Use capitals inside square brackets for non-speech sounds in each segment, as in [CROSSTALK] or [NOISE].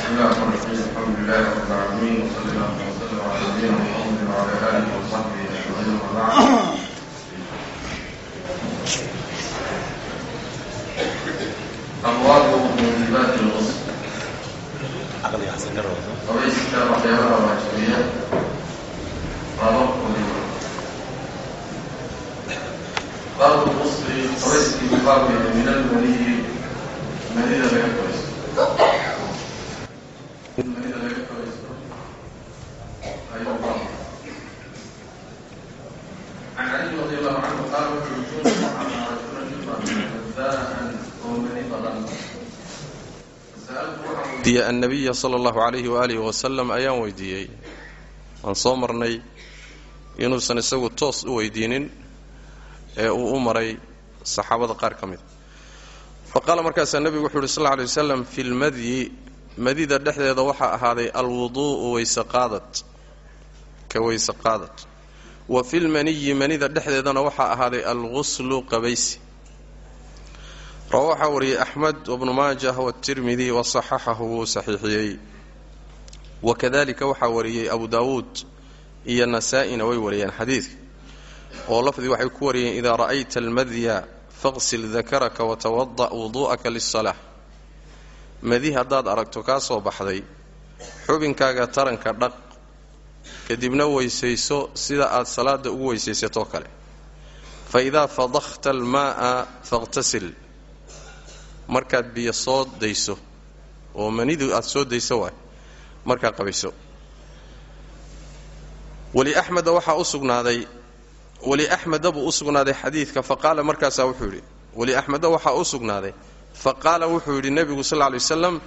بسم الله الرحمن الرحيم الحمد لله رب العالمين وصلى الله وسلم على نبينا محمد وعلى اله وصحبه اجمعين وبعد أبواب موجبات الغسل عقلي أحسن كرة قضية الشارع خيارها واجبية طلب طلب الغسل قضية الإنقاذ من المني من إذا لا يقبل annabiya sala allahu calayhi waalihi wasalam ayaan weydiiyey. Waan soo marnay inuusan isagu toos u weydiinin ee uu u maray saxaabada qaar ka mida fa qaala markaasaa nebigu wuxu uhi sal lla alay madida dhexdeeda waxaa ahaaday alwuduu'u weyse qaadad ka weyse qaadad wa fi lmaniyi manida dhexdeedana waxaa ahaaday alguslu qabaysi. Rawa waxaa wariyey axmed wabnu maajah watirmidi wasaxaxahu wuu saxiixiyey. Wakadalika waxaa wariyey abu daawuud iyo nasaa-ina way wariyeen xadiidka oo lafdii waxay ku wariyeen idaa ra'ayta almadya faqsil dakaraka watawada' wuduu'aka lisalaa madi haddaad aragto kaa soo baxday xubinkaaga taranka dhaq kadibna weysayso sida aad salaada ugu weysaysatoo kale. Fa idaa fadakhta almaaa faqtasil. Markaad biyo soo dayso oo manidu aad soo dayso waay markaa qabayso. Weli axmeda waxaa u sugnaaday weli axmeda buu u sugnaaday xadiidka fa markaasaa wuxuu yidhi weli axmeda waxaa u sugnaaday fa qaala wuxuu yidhi nebigu sal lay waslam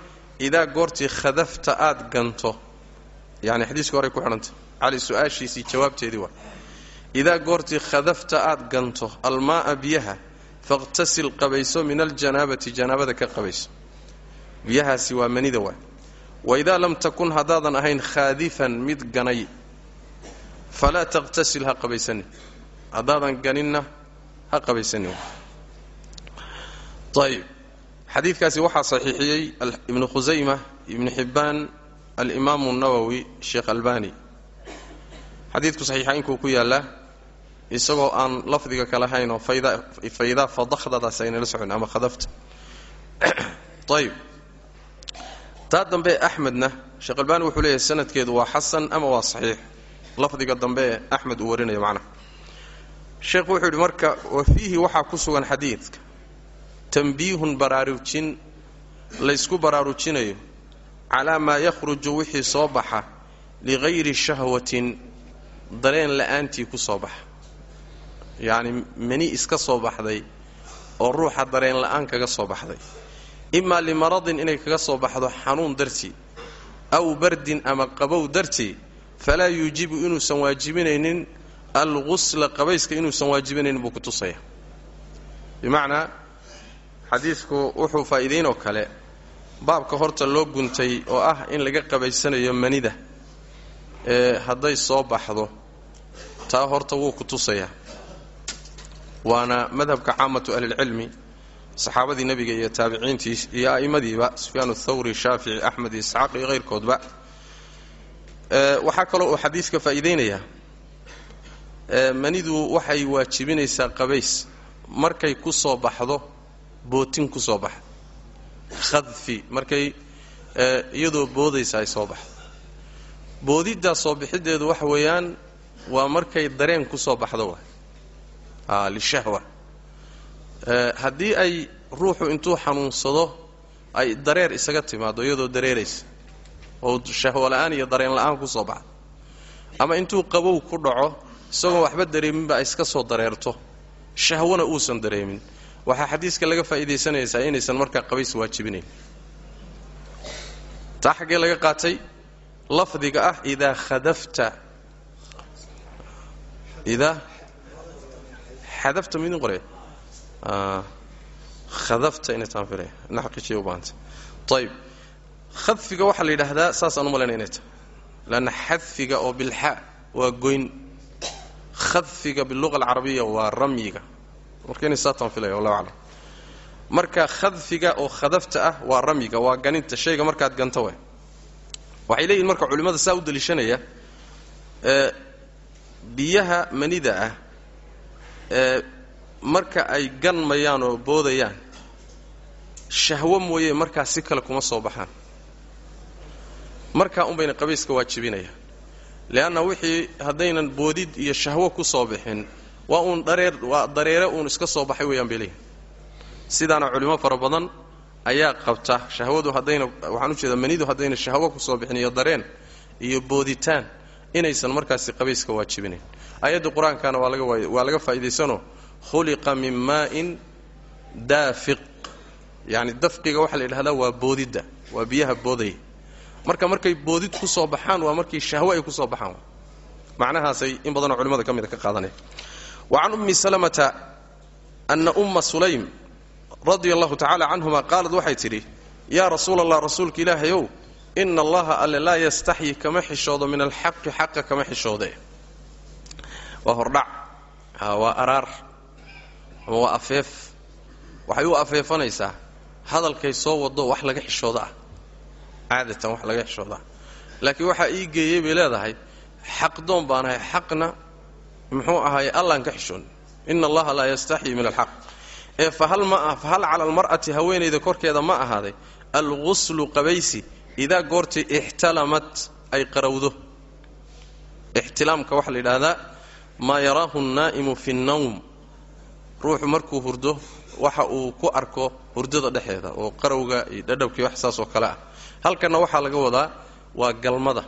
idaa goortii khadafta aad ganto yani xadiiskii horey ku xidhantay cali su'aashiisii jawaabteedii waa idaa goortii khadafta aad ganto almaaa biyaha faqtasil qabayso min aljanaabati janaabada ka qabayso. Biyahaasi waa manida waay waidaa lam takun haddaadan ahayn khaadifan mid ganay falaa taqtasil ha qabaysanin haddaadan ganinna ha qabaysanin ayb xadiidkaasi waxaa saxiixiyey ibnu khusayma ibnu xibbaan alimaamu nawowi sheekh albani. Xadiidku saxiixaynkuu ku yaallaa isagoo aan lafdiga kala haynoo faidaa fadakhdadaas aynala socon ama khadafta. [CLEARS THROAT] Ayb taa dambe axmedna sheekh albani wuxuu leeyahay sanadkeedu waa xasan ama waa saxiix? Lafdiga dambe axmed uu warinayo macnaha. Sheekhu wuxuu yidhi marka wa fiihi waxaa ku sugan xadiidka tanbiihun baraarujin laysku baraarujinayo calaa maa yakhruju wixii soo baxa ligayri shahwatin dareen la'aantii ku soo baxa. Yacni mani iska soo baxday oo ruuxa dareen la'aan kaga soo baxday. Imaa limaradin inay kaga soo baxdo xanuun dartii aw bardin ama qabow dartii falaa yuujibu inuusan waajibinaynin algusla qabayska inuusan waajibinaynin buu ku tusaya. Bimacnaa xadiidku wuxuu faa'iidaynoo kale. Baabka horta loo guntay oo ah in laga qabaysanayo manida ee hadday soo baxdo taa horta wuu ku tusayaa. Waana madhabka caamatu ahlilcilmi saxaabadii nebiga iyo taabiciintii iyo a'immadiiba sufyaan athawri shaafici axmed isxaaq iyo hayrkoodba waxaa kaloo uu xadiidka faa'iidaynayaa manidu waxay waajibinaysaa qabays. Markay ku soo baxdo bootin ku soo baxdo khadfi markay iyadoo boodaysa ay soo baxdo. Boodiddaa soo bixiddeedu waxa weeyaan waa markay dareen ku soo baxdo wa lishahwa. Haddii ay ruuxu intuu xanuunsado ay dareer isaga timaado iyadoo dareeraysa. Oo shahwo la'aan iyo dareen la'aan ku soo baxdo. Ama intuu qabow ku dhaco isagoon waxba dareeminba ay iska soo dareerto. Shahwana uusan dareemin waxaa xadiiska laga faa'iidaysanaysaa inaysan markaa qabays waajibinayn. Taa xaggee laga qaatay lafdiga ah idaa khadafta. Idaa xadafta midin qoraya khadafta inay taan filaya ina xaqiijiya u baahantay. Ayib khadfiga waxaa la yidhaahdaa saasaan u malaynaya inay tahay. Leanna xadfiga oo bilxaa waa goyn. Khadfiga biluqa alcarabiya waa ramyiga marka inay saataan filaya wallahu marka khadfiga oo khadafta ah waa ramyiga waa ganinta shayga markaad ganto way. Waxay leeyihiin marka culimmada saa u daliishanaya biyaha manida ah marka ay ganmayaan oo boodayaan shahwo mooye markaa si kale kuma soo baxaan. Markaa un bayna qabayska waajibinayaan leanna wixii haddaynan boodid iyo shahwo ku soo bixin waa uun dhareer waa dareere uun iska soo baxay weeyaan bay leeyihiin sidaana culimo fara badan ayaa qabta shahwadu haddayna waxaan u jeedaa manidu haddayna shahwo ku soo bixin iyo dareen iyo booditaan inaysan markaasi qabayska waajibinayn aayadda qur'aankana waa laga waa laga faa'iidaysanoo khuliqa min maa'in daafiq. Yacni dafqiga waxaa la yidhahdaa waa boodidda waa biyaha boodaya. Marka markay boodid ku soo baxaan waa markii shahwo ay ku soo baxaan. Macnahaasay in badanoo culimmada ka mida ka qaadanaya wa can ummi salamata ana umma sulaym radia allahu tacala canhuma qaalad waxay tidhi yaa rasuula allah rasuulka ilaahayow ina allaha alle laa yastaxyi kama xishoodo min alxaqi xaqa kama xishoode waa hordhac waa araar ama waa afeef waxay u afeefanaysaa hadalkay soo wado wax laga xishoodo ah caadatan wax laga xishooda ah laakiin waxaa ii geeyey bay leedahay xaq doon baan ahay xaqna muxuu ahaay allaan ka xishoon ina allaha laa yastaxyi min alxaq ee fahal ma ah fahal cala almar'ati haweenayda korkeeda ma ahaaday. Alguslu qabaysi idaa goortii ixtalamat ay qarawdo ixtilaamka waxaa la yidhaahdaa maa yaraahu nnaa'imu fi nnawm ruuxu markuu hurdo waxa uu ku arko hurdada dhexeeda oo qarawga iyo dhadhabkii wax saas oo kale ah. Halkanna waxaa laga wadaa waa galmada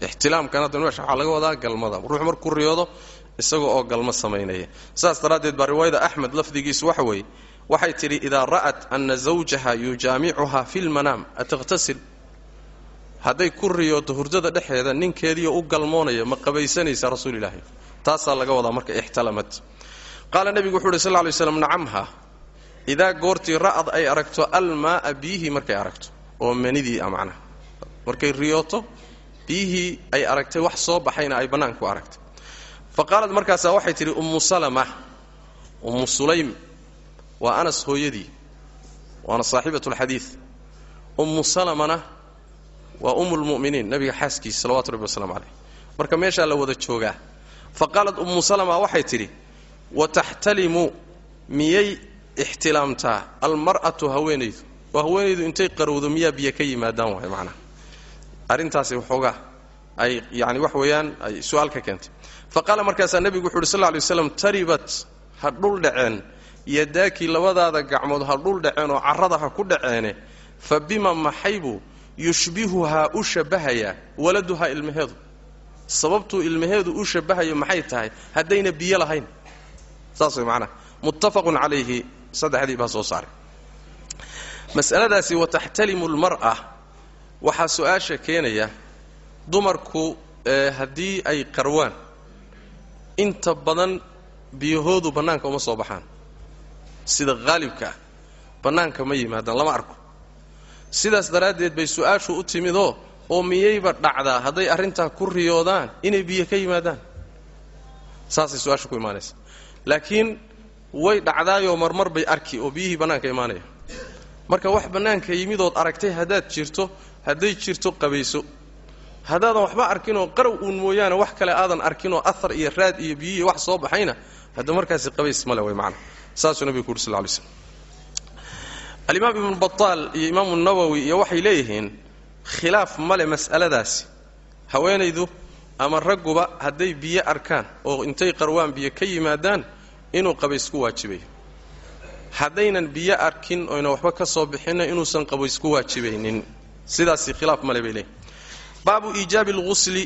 ixtilaamkan hadda meesha waxaa laga wadaa galmada. Ruuxu markuu riyoodo isaga oo galmo samaynaya. Saas daraaddeed baa riwaayada axmed lafdigiisu waxa waxay tidhi idaa ra'at ana zawjaha yujaamicuhaa fi lmanaam ataqtasil hadday ku riyooto hurdada dhexeeda ninkeediio u galmoonaya ma qabaysanaysa rasuul ilaahi laga wadaa marka ixtalamat qaala nebigu wuxu uhi sal ly slam nacamha idaa goortii ra'ad ay aragto almaaa biyihii markay aragto. Oo manidii a macnaha. Markay riyooto biyihii ay aragtay wax soo baxayna ay bannaanka aragtay. Fa qaalad markaasaa waxay tidhi ummu salama ummu sulaym waa anas hooyadii waana saaxibatu lxadiid ummu salamana waa umu lmu'miniin nabiga xaaskiisa salawatu rabbi waslamu caleyh marka meeshaa la wada joogaa fa qaalat ummu salama waxay tidhi wataxtalimu miyay ixtilaamtaa? Almar'atu haweenaydu waa haweenaydu intay qarowdo miyaa biyo ka yimaadaan waay macnaha arrintaasi waxoogaa ay yani wax weeyaan ay su'aal ka keentay. Fa qaala markaasaa nebigu wuxu uhi sal ly waslam taribat ha dhul dhaceen. Yadaakii labadaada gacmood ha dhul dhaceen oo carrada ha ku dhaceene. Fa bima maxaybuu yushbihuhaa u shabbahayaa waladuhaa ilmaheedu. Sababtuu ilmaheedu u shabbahayo maxay tahay? Haddayna biyo lahayn. Saas way macnaha. Muttafaqun calayhi saddexdii baa soo saaray. Mas'aladaasi wataxtalimu lmar'a waxaa su'aasha keenaya dumarku haddii ay qarwaan inta badan biyahoodu bannaanka uma soo baxaan. Sida haalibka ah bannaanka ma yimaadaan lama arko. Sidaas daraaddeed bay su'aashu u timidoo oo miyayba dhacdaa? Hadday arrintaa ku riyoodaan inay biyo ka yimaadaan. Saasay su'aashu ku imaanaysa laakiin way dhacdaayoo marmar bay arki oo biyihii bannaanka imaanaya. Marka wax bannaanka yimidood aragtay haddaad jirto hadday jirto qabayso. Haddaadan waxba arkinoo qaraw uun mooyaane wax kale aadan arkinoo ahar iyo raad iyo biyihii wax soo baxayna hadda markaasi qabays male way macana saasuu nabigu ku uri sal lay slm alimaam ibnu bataal iyo imaamu nawowi iyo waxay leeyihiin khilaaf male mas'aladaasi. Haweenaydu ama ragguba hadday biyo arkaan oo intay qarwaan biyo ka yimaadaan inuu qabays ku waajibayo haddaynan biyo arkin oyna waxba ka soo bixinna inuusan qabays ku waajibaynin sidaasi khilaaf male bay leeyihiin baabu iijaabi alghusli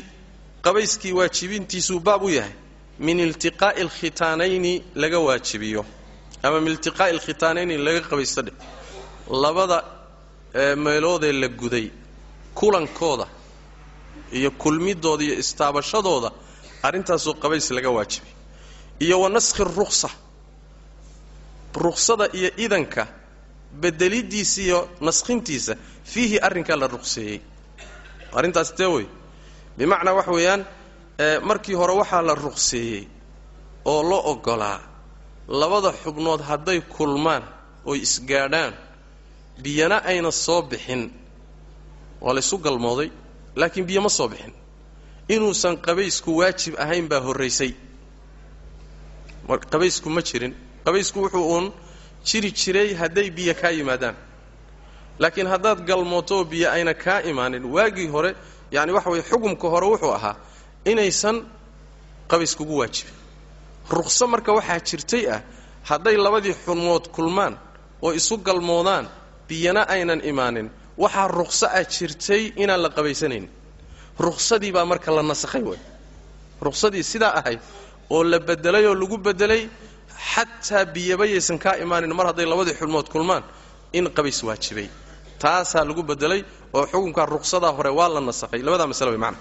qabayskii waajibintiisuu baab u yahay min iltiqaa'i alkhitaanayni laga waajibiyo ama min iltiqaa'i alkhitaanayni laga qabaysto dhe labada meeloodee la guday kulankooda iyo kulmidooda iyo istaabashadooda arrintaasoo qabays laga waajibay iyo wa naskhi ruqsa ruqsada iyo idanka bedelidiisa iyo naskhintiisa fiihi arrinkaa la ruqseeyey. Arrintaas tee wey. Bimacnaa wax weeyaan markii hore waxaa la ruqseeyey oo la oggolaa labada xubnood hadday kulmaan oy isgaadhaan biyana ayna soo bixin. Waa laysu galmooday laakiin biyo ma soo bixin. Inuusan qabaysku waajib ahayn baa horraysay. Qabaysku ma jirin. Qabaysku wuxuu uun jiri jiray hadday biyo kaa yimaadaan. Laakiin haddaad galmootooo biyo ayna kaa imaanin waagii hore yacani waxa weye xukumka hore wuxuu ahaa inaysan qabays kugu waajibin. Ruqso marka waxaa jirtay ah hadday labadii xubnood kulmaan oo isu galmoodaan biyana aynan imaanin waxaa ruqso ah jirtay inaan la qabaysanayn. Ruqsadii baa marka la nasakhay way ruqsadii sidaa ahayd oo la bedelay oo lagu bedelay xataa biyabayaysan kaa imaanin mar hadday labadii xubnood kulmaan in qabays waajibay. Taasaa lagu bedelay oo xukunkaa ruqsadaa hore waa la nasakhay. Labadaa masale way macana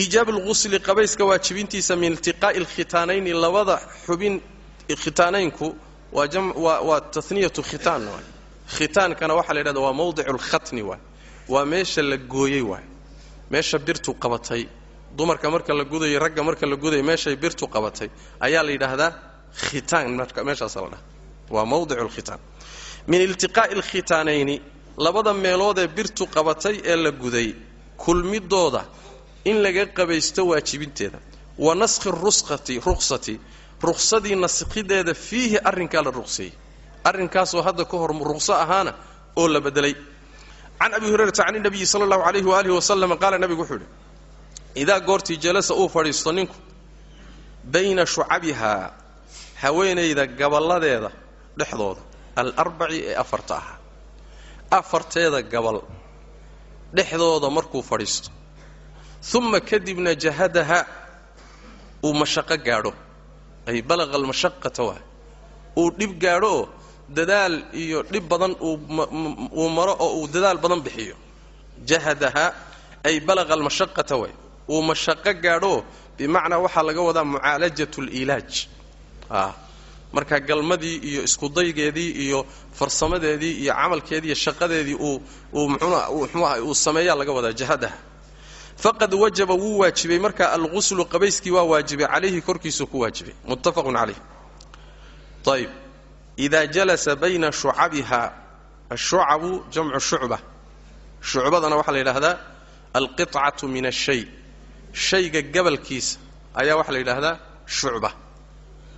iijaab lqusli qabayska waajibintiisa min iltiqaa'i alkhitaanayni labada xubin khitaanaynku waa taniyatu khitaan waay. Khitaankana waxaa la yidhahda waa mawdicu lkhatni waay. Waa meesha la gooyey waay. Meesha birtu qabatay. Dumarka marka la gudayo ragga marka la gudayo meeshay birtu qabatay. Ayaa la yidhaahdaa khitaan meeshaasa la waa mawdicu lkhitaan min iltiqaa'i alkhitaanayni labada meeloodee birtu qabatay ee la guday kulmidooda in laga qabaysto waajibinteeda. Wa naskhi rusqati ruqsati ruqsadii naskhideeda fiihi arrinkaa la ruqseeyey arrinkaasoo hadda ka hor ruqso ahaana oo la bedelay can abi hurayrata can inabiyi sala allahu alayhi waalihi wasalam qaala nabigu wuxuu yidhi idaa goortii jalasa uu fadhiisto ninku bayna shucabihaa haweenayda gaballadeeda dhexdooda alarbaci ee afarta ahaa afarteeda gabal dhexdooda markuu fadhiisto. Uma kadibna jahadaha uu mashaqo gaadho. Ay balaqa almashaqata waa. Uu dhib gaadho oo dadaal iyo dhib badan uu maro oo uu dadaal badan bixiyo. Jahadaha ay balaqa almashaqata waay uu mashaqo gaadhooo bimacnaa waxaa laga wadaa mucaalajat lilaaj marka galmadii iyo iskudaygeedii iyo farsamadeedii iyo camalkeedii iyo shaqadeedii uu sameeyaa laga wadaa jahadaha faqad wajaba wuu waajibay. Marka alguslu qabayskii waa waajibay calayhi korkiisuu ku waajibay. Muttafaqun calayh. Ayb idaa jalasa bayna shucabiha ashucabu jamcu shucba. Shucbadana waxaa la yidhaahdaa alqicatu min ashay shayga gabalkiisa ayaa waxaa la yidhaahdaa shucba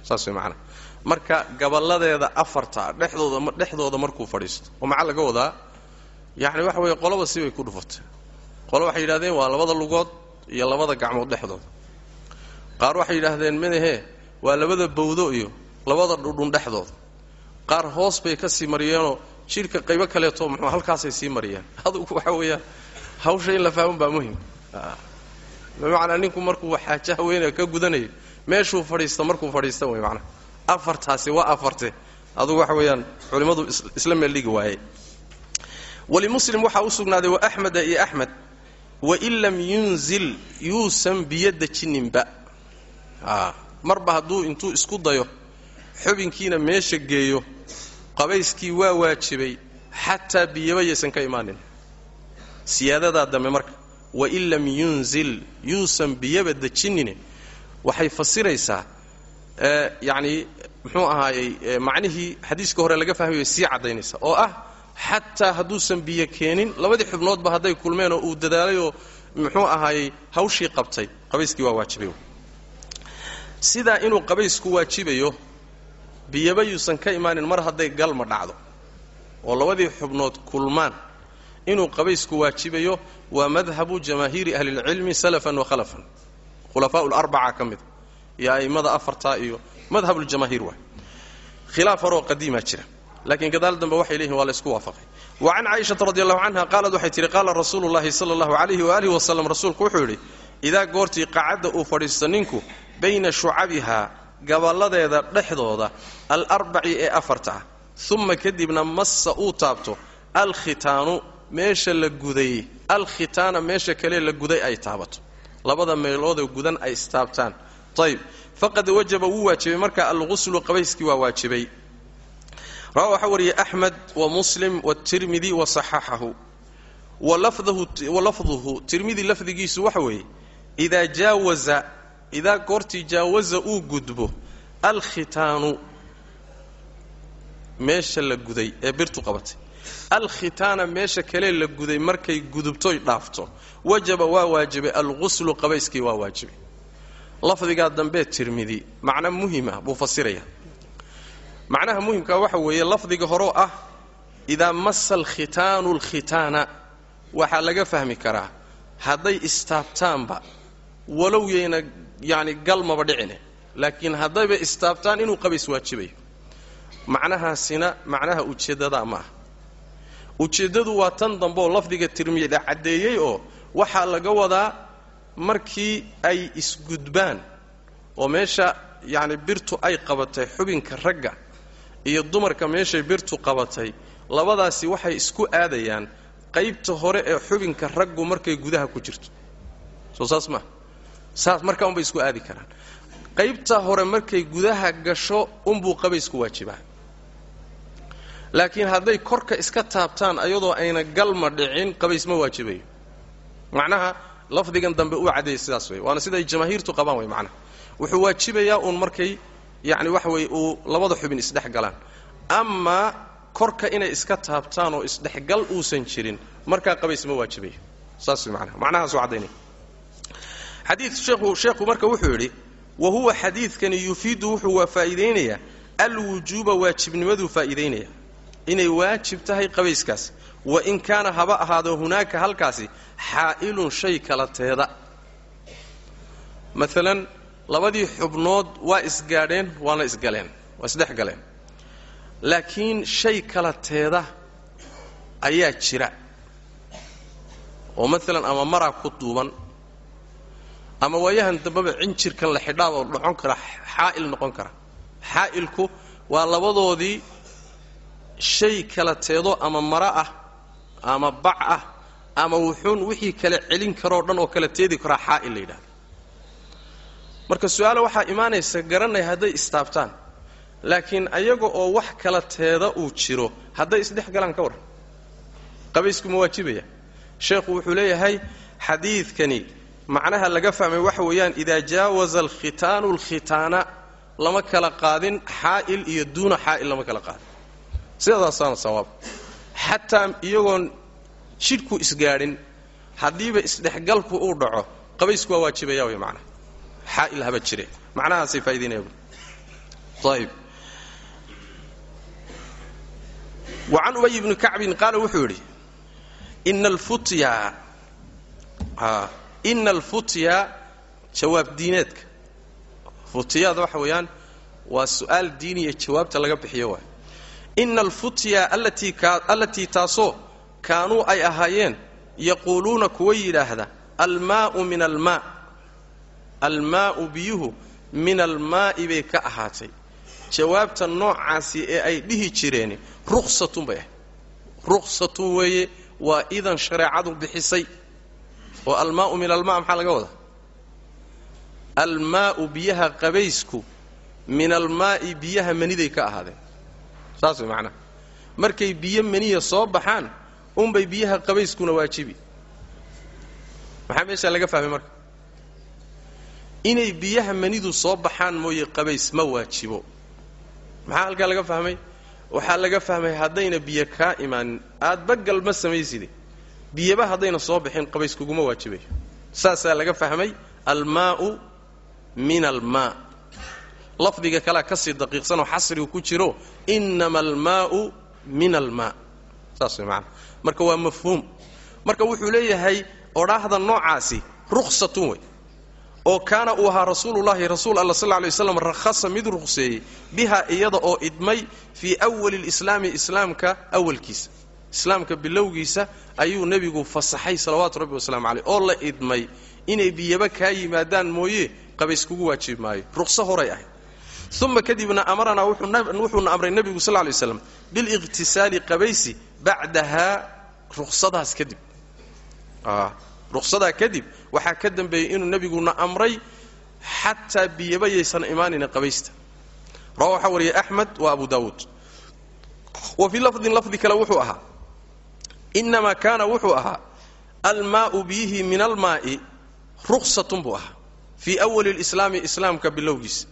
saas way macana marka gaballadeeda afarta dhexdooda dhexdooda markuu fadhiisto oo maxaa laga wadaa? Yacni waxa weeye qolaba sibay ku dhufatay. Qolo waxay yidhahdeen waa labada lugood iyo labada gacmood dhexdooda. Qaar waxay yidhaahdeen madahe waa labada bawdo iyo labada dhudhun dhexdooda. Qaar hoos bay ka sii mariyeenoo jidhka qaybo kaleeto muxuu halkaasay sii mariyeen [LAUGHS] adugu waxa weeyaan hawsha in la fahman baa muhiim bimacnaa ninku markuu xaaja haweenea ka gudanayo meeshuu fadhiista markuu fadhiista way macnaha afartaasi waa afarte. Adugu waxa weeyaan culimmadu isla meeldhigi waaye walimuslim waxaa u sugnaaday wa axmeda iyo axmed wain lam yunzil yuusan biyo dejininba marba hadduu intuu isku dayo xubinkiina meesha geeyo qabayskii waa waajibay xataa biyaba yaysan ka imaanin. Siyaadadaa dambe marka wain lam yunzil yuusan biyaba dejinine waxay fasiraysaa yacni muxuu ahaayey macnihii xadiiska hore laga fahmay bay sii caddaynaysaa oo ah xataa hadduusan biyo keenin labadii xubnoodba hadday kulmeen oo uu dadaalay oo muxuu ahaayey hawshii qabtay qabayskii waa waajibay sidaa inuu qabaysku waajibayo biyaba yuusan ka imaanin mar hadday galma dhacdo oo labadii xubnood kulmaan inuu qabaysku waajibayo waa madhabu jamaahiiri ahlilcilmi salafan wa khalafan khulafaau larbaca ka mida iyo a'immada afartaa iyo madhabuljamaahiir waay. Khilaaf horoo qadiimaa jira. Laakiin gadaal dambe waxay leeyihiin waa la ysku waafaqay. Wa can caaishata radi allahu canha qaalad waxay tihi qaala rasuulu llahi sala allahu alayhi waalihi wasalam rasuulku wuxuu yidhi idaa goortii qacadda uu fadhiisto ninku bayna shucabihaa gaballadeeda dhexdooda alarbaci ee afarta ah uma kadibna massa uu taabto alkhitaanu meesha la guday alkhitaana meesha kale la guday ay taabato labada meeloodee gudan ay istaabtaan. Ayb faqad wajaba wuu waajibay marka alguslu qabayskii waa waajibay. Rawa waxaa wariyay axmed wa muslim wtirmidi wa saxaxahu wa lafduhu tirmidi lafdigiisu waxa weeye idaa jaawaza idaa goortii jaawaza uu gudbo alkhitaanu meesha la guday ee birtu qabatay alkhitaana meesha kale la guday markay gudubtoy dhaafto wajaba waa waajibay alguslu qabayskii waa waajibay lafdigaa dambee tirmidi macno muhima buu fasiraya. Macnaha muhimkaa waxa weeye lafdiga horoo ah idaa masa alkhitaanu alkhitaana. Waxaa laga fahmi karaa hadday istaabtaanba walow yayna yani galmaba dhicine. Laakiin haddayba istaabtaan inuu qabays waajibayo. Macnahaasina macnaha ujeeddadaa ma ah waa tan dambeoo lafdiga tirmida caddeeyey oo waxaa laga wadaa markii ay isgudbaan oo meesha yacni birtu ay qabatay xubinka ragga iyo dumarka meeshay birtu qabatay labadaasi waxay isku aadayaan qaybta hore ee xubinka raggu markay gudaha ku jirto. Soo saas maa saas markaa unbay isku aadi karaan. Qaybta hore markay gudaha gasho unbuu qabaysku waajibaa. Laakiin hadday korka iska taabtaan ayadoo ayna galma dhicin qabays ma waajibayo macnaha lafdigan dambe uu caddeeyay sidaas wey waana siday jamaahiirtu qabaan wey macnaha. Wuxuu waajibayaa uun markay yacni waxa weye uu labada xubin isdhex galaan amaa korka inay iska taabtaan oo isdhexgal uusan jirin markaa qabays ma waajibayo saas wey macnaha. Macnahaasuu caddaynaya xadiid sheekhu sheekhu marka wuxuu yidhi wa huwa xadiidkani yufiidu wuxuu waa faa'iidaynayaa alwujuuba waajibnimaduu faa'iidaynaya inay waajib tahay qabayskaas. Wa in kaana haba ahaado hunaaka halkaasi xaa'ilun shay kala teeda. Maalan labadii xubnood waa isgaadheen waana isgaleen waa isdhex galeen. Laakiin shay kala teeda ayaa jira. Oo maalan ama maraa ku duuban ama waayahan dambeba cinjirkan la xidhaaba dhocon kara xaa'il noqon kara. Xaa'ilku waa labadoodii shay kala teedo ama mara ah ama bac ah ama wuxuun wixii kala celin karoo dhan oo kala teedi karaa xaa'il la yidhahda marka su'aale waxaa imaanaysa garanaya hadday istaabtaan laakiin ayaga oo wax kala teeda uu jiro hadday isdhex galaan ka warran. Qabaysku ma waajibaya. Sheekhu wuxuu leeyahay xadiidkani macnaha laga fahmay waxa weeyaan idaa jaawaza alkhitaanu alkhitaana lama kala qaadin xaa'il iyo duuna xaa'il lama kala qaadin. Sidaasaana sawaab. Xataa iyagoon jidhku isgaadhin haddiiba isdhexgalku uu dhaco qabaysku waa waajibaya way macnaha. Xaa'il haba jire. Macnahaasay faa'idaynaya ayib wa can ubay bni kacbin qaala wuxuu yidhi ina alfutya jawaab diineedka. Futyaada waxa weeyaan waa su'aal diiniya jawaabta laga bixiyo waay. Ina alfutya allatii taasoo kaanuu ay ahaayeen yaquuluuna kuwa yidhaahda almaau min almaa almaa'u biyuhu min almaa'i bay ka ahaatay. Jawaabta noocaasi ee ay dhihi jireen ruksatun bay ahayd. Ruksatun weeye waa idan shareecadu bixisay. Oo almaau min almaa maxaa laga wadaa? Almaa'u biyaha qabaysku min almaa'i biyaha maniday ka ahaadeen. Saas way macnaha markay biyo maniya soo baxaan unbay biyaha qabayskuna waajibi maxaa meeshaa laga fahmay marka? Inay biyaha manidu soo baxaan mooye qabays ma waajibo. Maxaa halkaa laga fahmay? Waxaa laga fahmay haddayna biyo kaa imaanin aadba galma samayside biyaba haddayna soo baxin qabays kuguma waajibayo saasaa laga fahmay almaa'u min almaa. Lafdiga kalea ka sii daqiiqsanoo xasrigu ku jiro inama almaa'u min almaa. Saas way macanaa marka waa mafhuum. Marka wuxuu leeyahay odhaahda noocaasi ruksatun wey oo kaana uu ahaa rasuulullahi rasuul alla sal lay waslam rakhasa mid ruqseeyey biha iyada oo idmay fii awali lislaami islaamka awalkiisa. Islaamka bilowgiisa ayuu nebigu fasaxay salawaatu rabbi wasalaamu caleyh oo la idmay inay biyaba kaa yimaadaan mooye qabays kugu waajibi maayo. Ruqso horay ahayd. Uma kadibna amaranaa wuxuuna amray nebigu sal lay waslam biliqhtisaali qabaysi bacdahaa ruqsadaas kadib. Ruqsadaa kadib waxaa ka dambeeyey inuu nebiguna amray xataa biyaba yaysan imaanayna qabaysta. Rawa waxaa wariyay axmed wa abu daawuud. Wa fii lafdin lafdi kale wuxuu ahaa. Inamaa kaana wuxuu ahaa almaau biyihii min almaa'i ruksatun buu ahaa. Fii awali lislaami islaamka bilowgiisa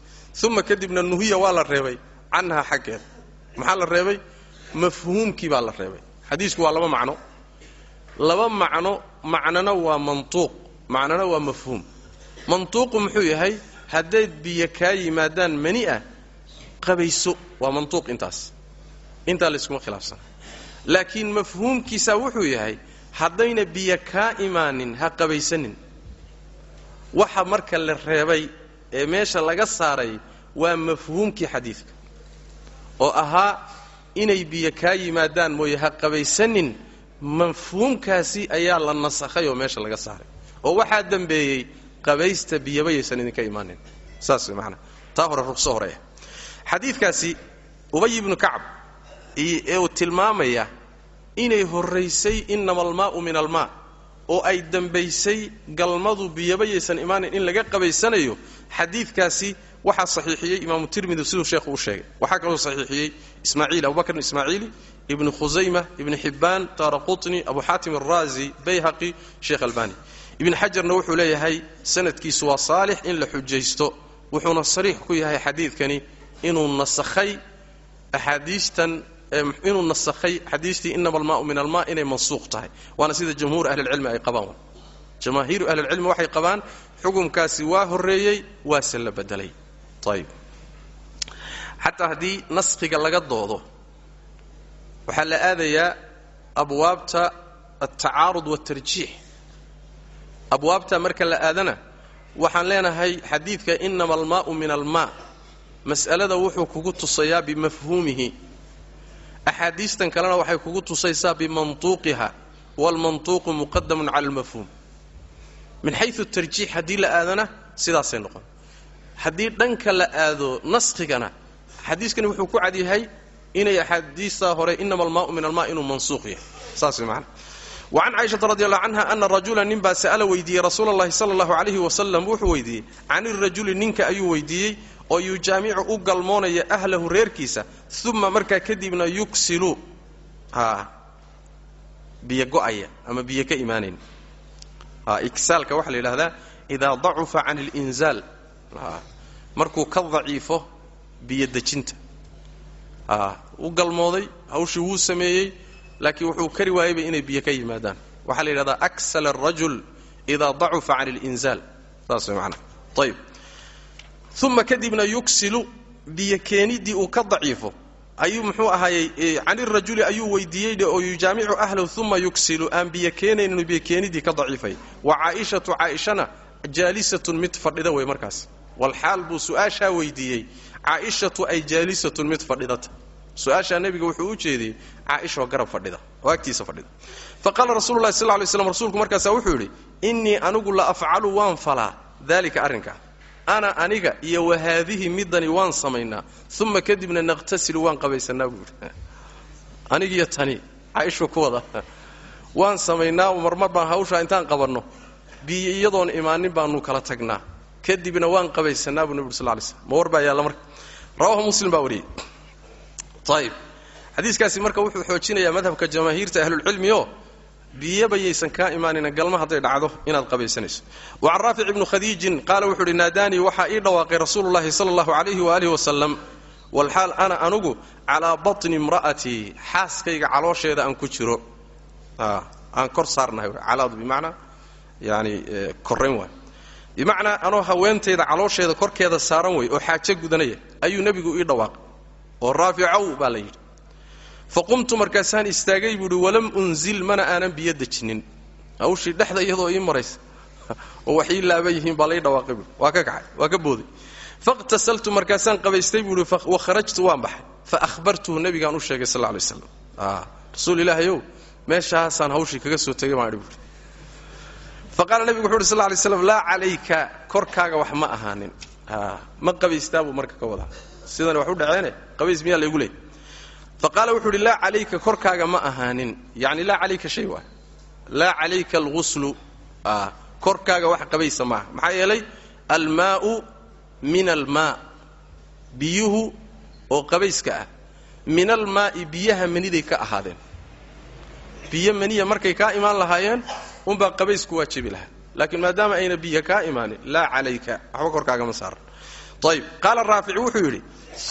uma kadibna nuhiya waa la reebay canhaa xaggeeda. Maxaa la reebay? Mafhuumkii baa la reebay. Xadiisku waa laba macno laba macno macnona waa mantuuq macnona waa mafhuum. Mantuuqu muxuu yahay haddayd biyo kaa yimaadaan mani ah qabayso waa mantuuq intaas. Intaa layskuma khilaafsana laakiin mafhuumkiisaa wuxuu yahay haddayna biyo kaa imaanin ha qabaysanin. Waxa marka la reebay ee meesha laga saaray waa mafhuumkii xadiidka. Oo ahaa inay biyo kaa yimaadaan mooye ha qabaysanin mafhuumkaasi ayaa la nasakhay oo meesha laga saaray. Oo waxaa dambeeyey qabaysta biyaba yaysan idinka imaanin. Saas maanaa taa hore rugso hore ah xadiidkaasi ubay ibnu kacab ee uu tilmaamaya inay horraysay inama almaa'u min almaa oo ay dambaysay galmadu biyaba yaysan imaanin in laga qabaysanayo xadiidkaasi waxaa saxiixiyey imaamu tirmidi siduu sheekhu u sheegay. Waxaa kaloo saxiixiyey ismaaciil abubakr ismaaciili ibnu khusayma ibnu xibbaan taara qutni abu xaatim araazi bayhaqi sheekh albani. Ibn xajarna wuxuu leeyahay sanadkiisu waa saalix in la xujaysto wuxuuna sariix ku yahay xadiidkani inuu nasakhay axaadiistan inuu nasakhay xadiistii inama almaau min alma inay mansuuq tahay. Waana sida jamhuur ahlilcilmi ay qabaan. Jamaahiiru ahlilcilmi waxay qabaan xukumkaasi waa horreeyey waase la bedelay. Ayib xataa haddii naskhiga laga doodo waxaa la aadayaa abwaabta altacaarud waltarjiix abwaabta marka la aadana waxaan leenahay xadiidka inama almaau min almaa mas'alada wuxuu kugu tusayaa bimafhuumihi axaadiistan kalena waxay kugu tusaysaa bimantuuqiha waalmantuuqu muqadamun cala almafhuum. Min xayu tarjiix haddii la aadana sidaasay noqon. Haddii dhanka la aado naskhigana xadiiskani wuxuu ku cadyahay inay axaadiistaa hore inama almaau min almaa inuu mansuuq yahay. Saas way macana wacan caaishata radi allahu canha ana rajula ninbaa sa'ala weydiiyey rasuula allahi sala allahu calayhi wasalam wuxuu weydiiyey can irajuli ninka ayuu weydiiyey oo yujaamicu u galmoonaya ahlahu reerkiisa uma markaa kadibna yuksilu ha biyo go'aya ama biyo ka imaanayn iksaalka waxaa la yidhahdaa idaa dacufa can اlinzaal markuu ka daciifo biyo dejinta u galmooday hawshii wuu sameeyey laakiin wuxuu kari waayayba inay biyo ka yimaadaan waxaa la yidhahdaa aksala الrajul idaa dacufa can اlinzaal saas way macnaha ayb uma kadibna yuksilu biyo keenidii uu ka daciifo. Ayuu muxuu ahaayey can irajuli ayuu weydiiyey oo yujaamicu ahlahu uma yuksilu aan biyo keenaynin biyo ka daciifay. Wa caaishatu caaishana jaalisatun mid fadhida wey markaas. Walxaal buu su'aashaa weydiiyey caaishatu ay jaalisatun mid fadhidata su'aashaa nebiga wuxuu u jeediyey caaishoo garab fadhida oo agtiisa fadhida. Faqaala rasulu lahi sal lay slam rasuulku markaasaa wuxuu yidhi innii anigu la afcalu waan falaa. Dalika arrinkaa ana aniga iyo wahaadihi midani waan samaynaa uma kadibna naqhtasilu waan qabaysanaa buu yidhi. [LAUGHS] Anigiyo tani caaishu ku wada. [LAUGHS] Waan samaynaa marmar baan hawshaa intaan qabanno. Biyo iyadoon imaanin baanu kala tagnaa. Kadibna waan qabaysanaa buu nebi ur sal lay slm ma war yaalla marka. Rawahu muslim baa wariyey. Ayib xadiiskaasi marka wuxuu xoojinayaa madhabka jamaahiirta ahlulcilmi oo biyaba yaysan kaa imaanina galma hadday dhacdo inaad qabaysanayso wa can raafic ibnu khadiijin qaala wuxuu uhi naadaanii waxaa ii dhawaaqay rasuulu sala allahu calayhi waaalih wasalam walxaal ana anugu calaa batni imra'atii xaaskayga caloosheeda aan ku jiro. Aan kor saarnahay calaadu bimacnaa yani korayn waay. Bimacnaa anoo haweentayda caloosheeda korkeeda saaran wey oo xaajo gudanaya ayuu nebigu ii dhawaaqay oo raaficow baa la yidhi faqumtu markaasaan istaagay buuhi walam unzil mana aanan biyo dejinin hawshii dhexda iyadoo ii maraysa oo wax laaban yihiin baa lai dhawaaqay buui waa ka kacay waa ka booday faqtasaltu markaasaan qabaystay buuhi wa kharajtu waan baxay fa ahbartuhu nebigaan u sheegay sal lay slam rasuul ilaahayow meeshaasaan hawshii kaga soo tegay baan idhi buui fa qaala nebigu wuxu uhi sal lay slam laa calayka korkaaga wax ma ahaanin ma qabaystaa buu marka ka wadaa sidani wax u dhaceene qabays miyaa laygu leey faqaala wuxuu uhi laa calayka korkaaga ma ahaanin yani laa calayka shay waay laa calayka alguslu korkaaga wax qabaysa maaha maxaa yeelay almaau min almaa biyuhu oo qabayska ah min almaa'i biyaha maniday ka ahaadeen biyo maniya markay kaa imaan lahaayeen unbaa qabaysku waajibi lahaa laakiin maadaama ayna biyo kaa imaanin laa calayka waxba korkaagama saaran ayb qaala raafic wuxuu yidhi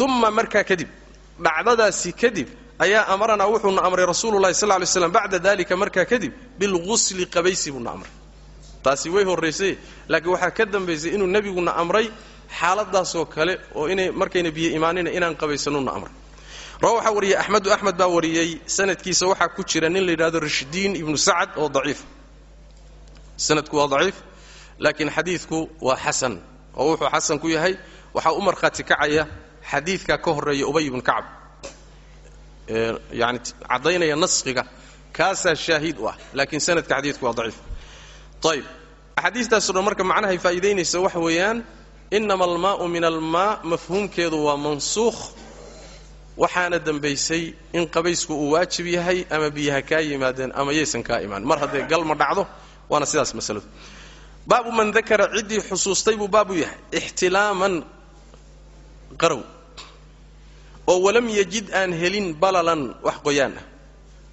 uma markaa kadib dhacdadaasi kadib ayaa amaranaa wuxuuna amray rasuululahi sal lay slam bacda dalika markaa kadib bilgusli qabaysi buuna amray. Taasi way horraysay laakiin waxaa ka dambaysay inuu nebiguna amray xaaladaasoo kale oo inay markayna biyo imaanina inaan qabaysanuna amray. Rawa waxaa wariyey axmedu axmed baa wariyey sanadkiisa waxaa ku jira nin la yidhahdo rashdiin ibnu sacad oo daciif. Sanadku waa daciif laakiin xadiidku waa xasan oo wuxuu xasan ku yahay waxaa u markhaati kacaya xadiidkaa ka horreeya ubay ibnu kacab yani caddaynaya naskhiga kaasaa shaahiid u ah laakiin sanadka xadiidku waa daciif. Ayb axaadiistaaso dhan marka macnahay faa'iidaynaysa waxa weeyaan inama almaau min almaa mafhuumkeedu waa mansuukh waxaana dembaysay in qabaysku uu waajib yahay ama biyaha kaa yimaadeen ama yaysan kaa imaan. Mar hadday galma dhacdo waana sidaas masaladu. Baabu man dakara ciddii xusuustay buu baabu yahay ixtilaaman qarow oo walam yajid aan helin balalan wax qoyaan ah.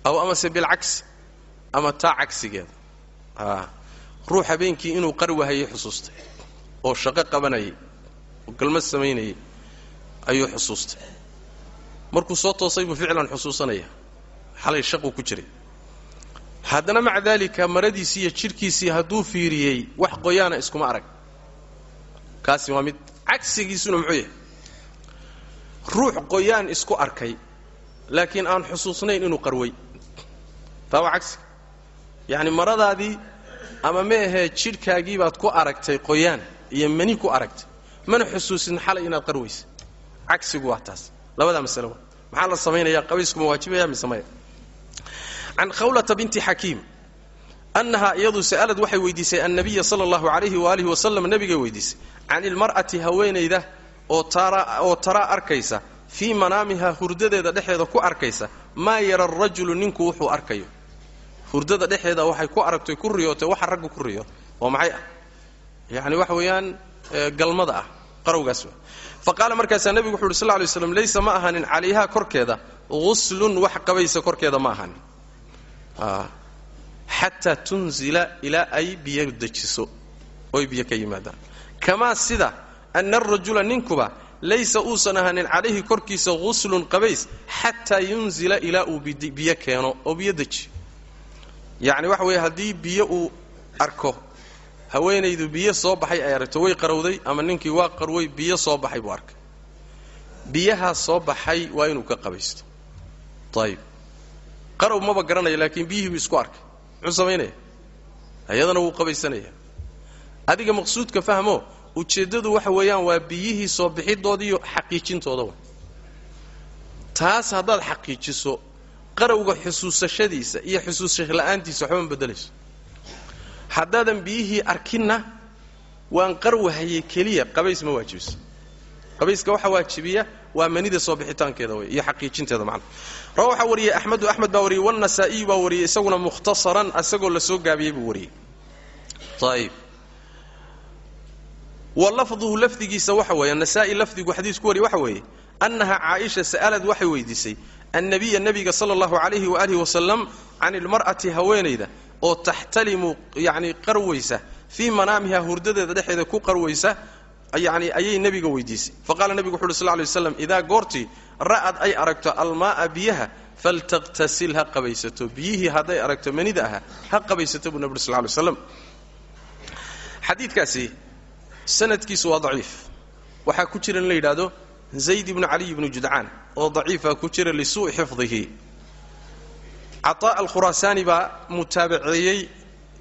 Aw amase bilcagsi ama taa cagsigeeda ruux habeenkii inuu qarwahayay xusuustay oo shaqo qabanayay oo galmad samaynayay ayuu xusuustay. Markuu soo toosay buu ficlan xusuusanaya xalay shaquu ku jiray. Haddana maca daalika maradiisii iyo jidhkiisii hadduu fiiriyey wax qoyaana iskuma arag. Kaasi waa mid cagsigiisuna muxuu yahay ruux qoyaan isku arkay laakiin aan xusuusnayn inuu qarway. Taa waa yacni maradaadii ama ma jidhkaagii baad ku aragtay qoyaan iyo mani ku aragtay mana xusuusin xalay inaad qarwaysa cagsigu waa taas. Labadaa masale maxaa la samaynayaa? Qabayskuma waajibaya mise maya? Can khawlata binti xakiim annahaa iyadu sa'alad waxay weydiisay annabiya sala allahu calayhi waalihi wasalam nebigay weydiisay can ilmar'ati haweenayda oo taraa arkaysa fii manaamiha hurdadeeda dhexeeda ku arkaysa maa yara arajulu ninku wuxuu arkayo. Hurdada dhexeeda waxay ku aragtay ku riyootay waxa raggu ku riyooda oo maxay? Ah yacni waxa weeyaan galmada ah qarowgaas fa qaala markaasaa nebigu wuxu uhi sal ly slam laysa ma ahaanin calayhaa korkeeda guslun wax qabaysa korkeeda ma ahaanin xataa tunzila ilaa ay biyo dejiso oy biyo ka yimaadaan. Kamaa sida ana arajula ninkuba laysa uusan ahaanin calayhi korkiisa guslun qabays xataa yunzila ilaa uu biyo keeno oo biyo dejiyo yacni waxa biyo uu arko haweenaydu biyo soo baxay ay aragto way qarowday ama ninkii waa qarway biyo soo baxay buu arkay biyahaa soo baxay waa inuu ka qabaysto ayib qarow maba garanaya laakiin biyihii isku arkay muxuu samaynaya ayadana wuu qabaysanaya adiga maqsuudka fahmo ujeeddadu waxa weeyaan waa biyihii soo bixidooda iyo xaqiijintooda wa. Taas haddaad xaqiijiso qarowga xusuusashadiisa iyo xusuusasho la'aantiisa waxba ma beddelayso. Haddaadan biyihii arkinna waan qarwahayay keliya qabays ma waajibiso qabayska waxaa waajibiya waa manida soo bixitaankeeda wey iyo xaqiijinteeda macna. Rawa waxaa wariyey axmedu axmed baa wariyey wanasaa'iyu baa wariyey isaguna mukhtasaran isagoo la gaabiyey buu wariyey ayib wa lafduhu lafdigiisa waxa weeye nasaa'i lafdigu xadiis ku wariye waxa weeye annaha caaisha sa'alad waxay weydiisay annabiya nebiga sala allahu calayhi waalihi wasalam can ilmar'ati haweenayda oo taxtalimu yacni qarwaysa fii manaamiha hurdadeeda dhexeeda ku qarwaysa yani ayay nebiga weydiisay. Faqala nebigu wuxu uhi sl lay waslam idaa goortii ra'ad ay aragto almaa'a biyaha faltaqtasil ha qabaysato biyihii hadday aragto manida aha ha qabaysato buu nebi uri sl lay waslam xadiidkaasi sanadkiisu waa daciif. Waxaa ku jira in la yidhaahdo zayd ibnu caliy ibnu judcaan oo daciifa ku jira lisuu'i xifdihi. Cataa alkhuraasaani baa mutaabaceeyey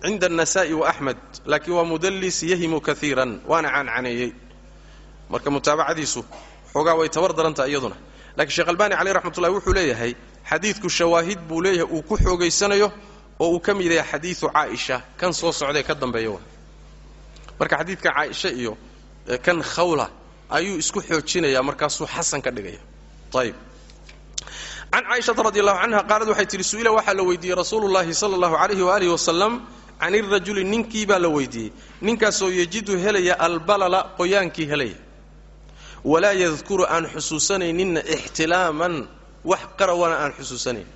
cinda anasaa'i wa axmed laakiin waa mudallis yahimu kaiiran waana caancaneeyey. Marka mutaabacadiisu xoogaa way tabar darantaha iyaduna. Lakiin sheekh albani caleyh raxmatullahi wuxuu leeyahay xadiidku shawaahid buu leeyahay uu ku xoogaysanayo oo uu ka mid yahay xadiidu caaisha. Kan soo socdae ka dambeeya marka xadiidka caaisha iyo kan khawla ayuu isku xoojinaya markaasuu xasan ka dhigaya. Ayib can caaishata radi allahu canha qaalad waxay tihi su'ila waxaa la weydiiyey rasuulu sala allahu alayhi waalihi wasalam can irajuli ninkii baa la weydiiyey. Ninkaasoo yajidu helaya albalala qoyaankii helaya. Walaa yadkuru aan xusuusanayninna ixtilaaman wax qarawana aan xusuusanayn.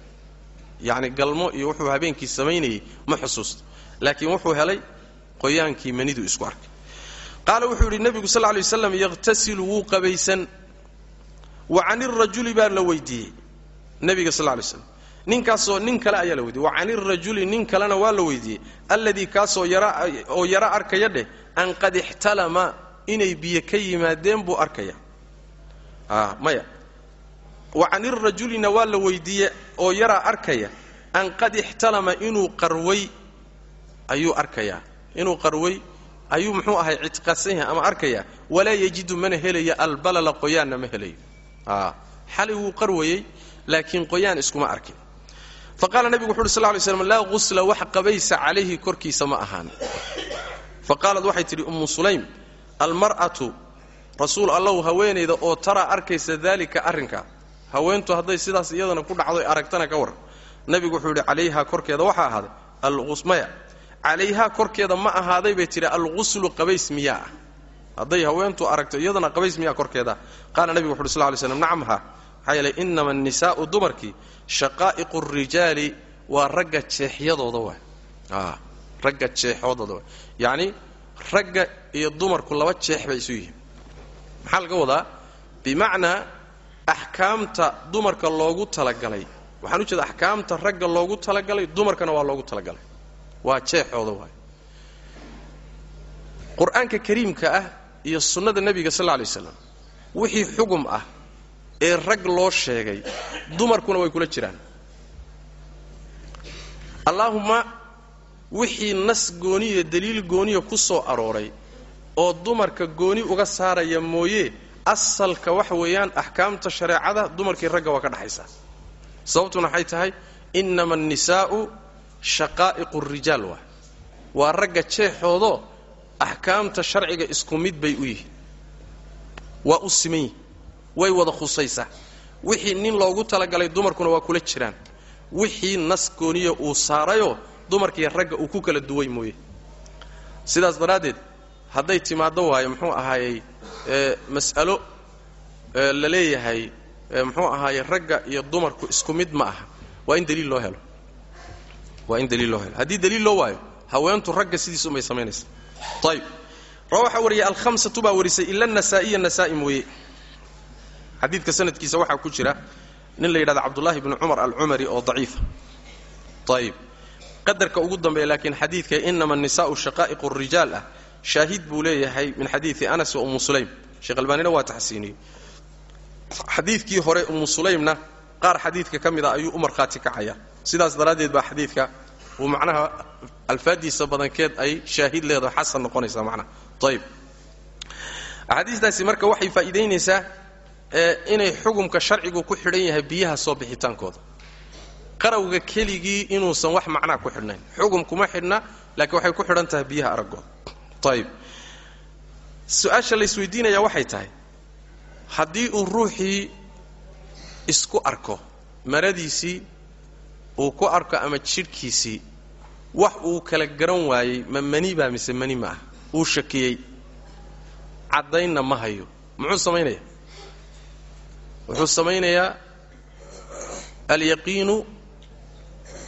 Yacni galmo iyo wuxuu habeenkii samaynayey ma xusuusto laakiin wuxuu helay qoyaankii manidu isku arkay. Qaala wuxuu yidhi nebigu sal ly waslam yakhtasilu wuu qabaysan. Wa can irajuli baa la weydiiyey nebiga sal lay slam ninkaasoo nin kale ayaa la weydiiyey. Wa can irajuli nin kalena waa la weydiiyey. Alladii kaasoo oo yara arkaya dheh an qad ixtalama inay biyo ka yimaadeen buu arkaya. Maya. Wa can irajulina waa la weydiiye oo yaraa arkaya an qad ixtalama inuu qarway ayuu arkayaa inuu qarway ayuu muxuu ahay ictiqaadsan yahay ama arkaya walaa yajidu mana helaya albalala qoyaanna ma helayo. Xalay wuu qarwayey laakiin qoyaan iskuma arkin. Fa qaala nebigu wuxu uhi sl ly slam laa gusla wax qabaysa calayhi korkiisa ma ahaan. Fa qaalat waxay tidhi ummu sulaym almar'atu rasuul allahu haweenayda oo taraa arkaysa daalika arrinka. Haweentu hadday sidaas iyadana ku dhacdo aragtana ka war nebigu wuxuu yidhi calayhaa korkeeda waxaa ahaaday almaya calayhaa korkeeda ma ahaaday bay tidhi alguslu qabays miyaa ah hadday haweentu aragto iyadana qabays miyaa korkeeda. Qaala nebigu wuxu uhi sl ly slam nacam ha. Maxaa yeelay inama annisaa'u dumarkii shaqaa'iqu rijaali waa ragga jeexyadooda waay. Ragga jeexoodooda waay. Yacni ragga iyo dumarku laba jeex bay isu yihiin. Maxaa laga wadaa? Bimacnaa axkaamta dumarka loogu talagalay. Waxaan u jeeda axkaamta ragga loogu talagalay dumarkana waa loogu talagalay waa jeexooda waay. Qur'aanka kariimka ah iyo sunnada nebiga sal lla alay waslam wixii xugum ah ee rag loo sheegay dumarkuna way kula jiraan. Allaahumma wixii nas gooniya daliil gooniya ku soo arooray oo dumarka gooni uga saaraya mooye asalka waxa weeyaan axkaamta shareecada dumarkii ragga waa ka dhaxaysaa sababtuna waxay tahay innama annisaa'u shaqaa'iqu rijaal waa. Waa ragga jeexoodo axkaamta sharciga isku mid bay u yihiin. Waa u siman yihiin way wada khusaysaa. Wixii nin loogu talagalay dumarkuna waa kula jiraan. Wixii nas gooniya uu saarayoo dumarkii ragga uu ku kala duway mooye. Sidaas daraaddeed hadday timaaddo waayo muxuu ahaayey mas'alo la leeyahay muxuu ahaayey ragga iyo dumarku isku mid ma aha. Waa in daliil loo helo waa in daliil loo helo. Haddii daliil loo waayo haweentu ragga sidiis unbay samaynaysa. Ayib waxaa wariyay alhamsatu baa warisay ila nasaa'iya nasaa'i mooye. Xadiidka sanadkiisa waxaa ku jira nin la yidhahda cabdullaahi bni cumar alcumari oo daciifa ayib qadarka ugu dambeeya laakiin xadiidka inama annisaa'u shaqaa'iqu rijaal ah. Shaahid buu leeyahay min xadiidi anas wa ummu sulaym. Sheekh albaanina waa taxsiiniyey. Xadiidkii hore ummu sulaymna qaar xadiidka ka mid a ayuu u markhaati kacaya sidaas daraaddeed baa xadiidka uu macnaha alfaadiisa badankeed ay shaahid leedaho xasan noqonaysaa macnaha. Ayib axaadiistaasi marka waxay faa'iidaynaysaa inay xugumka sharcigu ku xidhan yahay biyaha soo bixitaankooda. Qarawga keligii inuusan wax macnaa ku xidhnayn. Xugum kuma xidhna laakiin waxay ku xidhan tahay biyaha araggooda ayib su'aasha la isweydiinayaa waxay tahay haddii uu ruuxii isku arko maradiisii uu ku arko ama jidhkiisii wax uu kala garan waayey ma mani baa mise mani ma ah. Uu shakiyey. Caddaynna ma hayo. Muxuu samaynayaa? Wuxuu samaynayaa alyaqiinu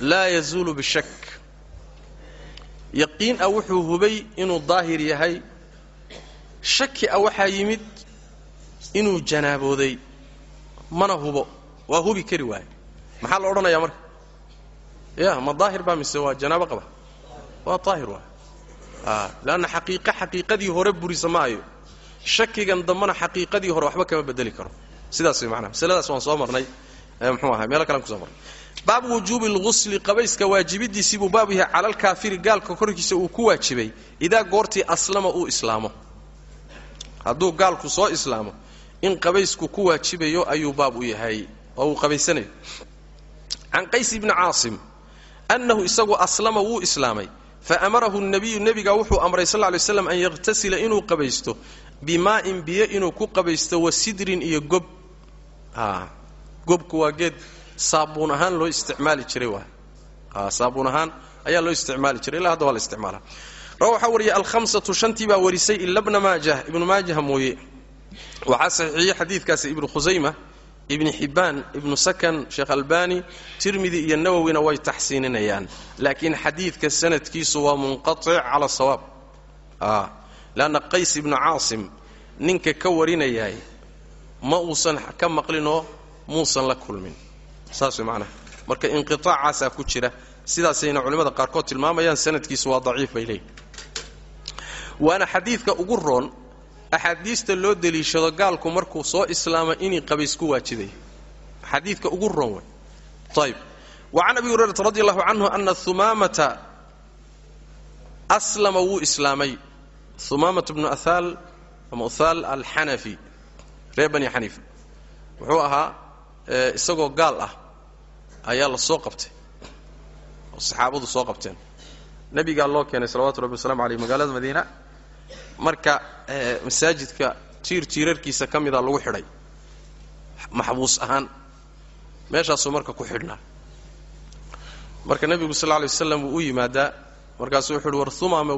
laa yazuulu bishak yaqiin ah wuxuu hubay inuu daahir yahay. Shaki ah waxaa yimid inuu janaabooday. Mana hubo. Waa hubi kari waaye. Maxaa la odhanayaa marka ya ma daahir baa mise waa janaabo qaba? Waa daahir waay leanna xaqiiqo xaqiiqadii hore burisa shakigan dambana xaqiiqadii hore waxba kama bedeli karo. Sidaas manaa masaladaas waan soo marnay. Mxuu ahay meelo kalean kuso marnay. Baabu wujuubi lgusli qabayska waajibidiisii buu baab yahay cala alkaafiri gaalka korkiisa uu ku waajibay idaa goortii aslama uu islaamo. Hadduu gaalku soo islaamo in qabaysku ku waajibayo ayuu baab u yahay oo uu qabaysanayo can qays bni caasim annahu isagu aslama wuu islaamay. Faamarahu nabiyu nebigaa wuxuu amray sal lay slam an yakhtasila inuu qabaysto. Bimaa'in biyo inuu ku qabaysto wa sidrin iyo gob. Gobku waa geed saabuun ahaan loo isticmaali jiray waay saabuun ahaan ayaa loo isticmaali jiray. Ilaa hadda waa la isticmaala. Rawa waxaa wariyay alhamsatu shantii baa warisay ila bna maajah. Ibnu maajah mooye. Waxaa saxiixiyey xadiidkaasi ibnu khusayma ibni xibbaan ibnu sakan sheekh albani tirmidi iyo nawowina way taxsiininayaan. Laakiin xadiidka sanadkiisu waa munqatic cala sawaab. Leanna qays ibnu caasim ninka ka warinayaay ma uusan ka maqlinoo muusan la kulmin. Saas way marka inqiaacaasaa ku jira sidaasayna culimmada qaarkood tilmaamayaan sanadkiisu waa daciif bay leeyihiin waana xadiidka ugu roon axaadiista loo deliishado gaalku markuu soo islaama inay qabays ku waajibaya xadiidka ugu roon wey ayb wa can abi hurayrata radi allahu canhu ana humaamata aslama wuu islaamay. Humaamata bnu ahaal ama uthaal alxanafi reer bani xaniifa. Wuxuu ahaa isagoo gaal ah. Ayaa la qabtay. Saxaabadu soo qabteen. Nebigaa loo keenay salawatu rabbi waslamu aleyh magaalada madiina marka masaajidka jiir jiirarkiisa ka mida lagu xidhay. Maxbuus ahaan. Meeshaasuu marka ku xidhnaa. Marka nebigu sal lay waslam wuu u yimaadaa markaasuu wuxu uhi war humaame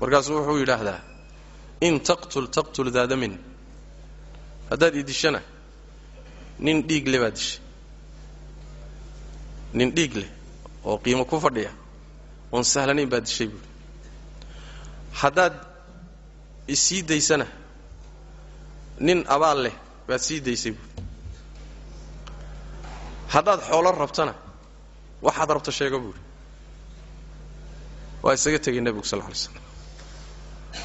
markaasuu wuxuu yidhaahdaa in taqtul taqtul daadamin haddaad ii dishana nin dhiig le baad dishay. Nin dhiig leh oo qiimo ku fadhiya oon sahlanayn baad dishay buui haddaad isii daysana nin abaal leh baad sii daysay buui haddaad xoolo rabtana waxaad rabta sheego buuhi waa isaga tegay nebigu sal alay slam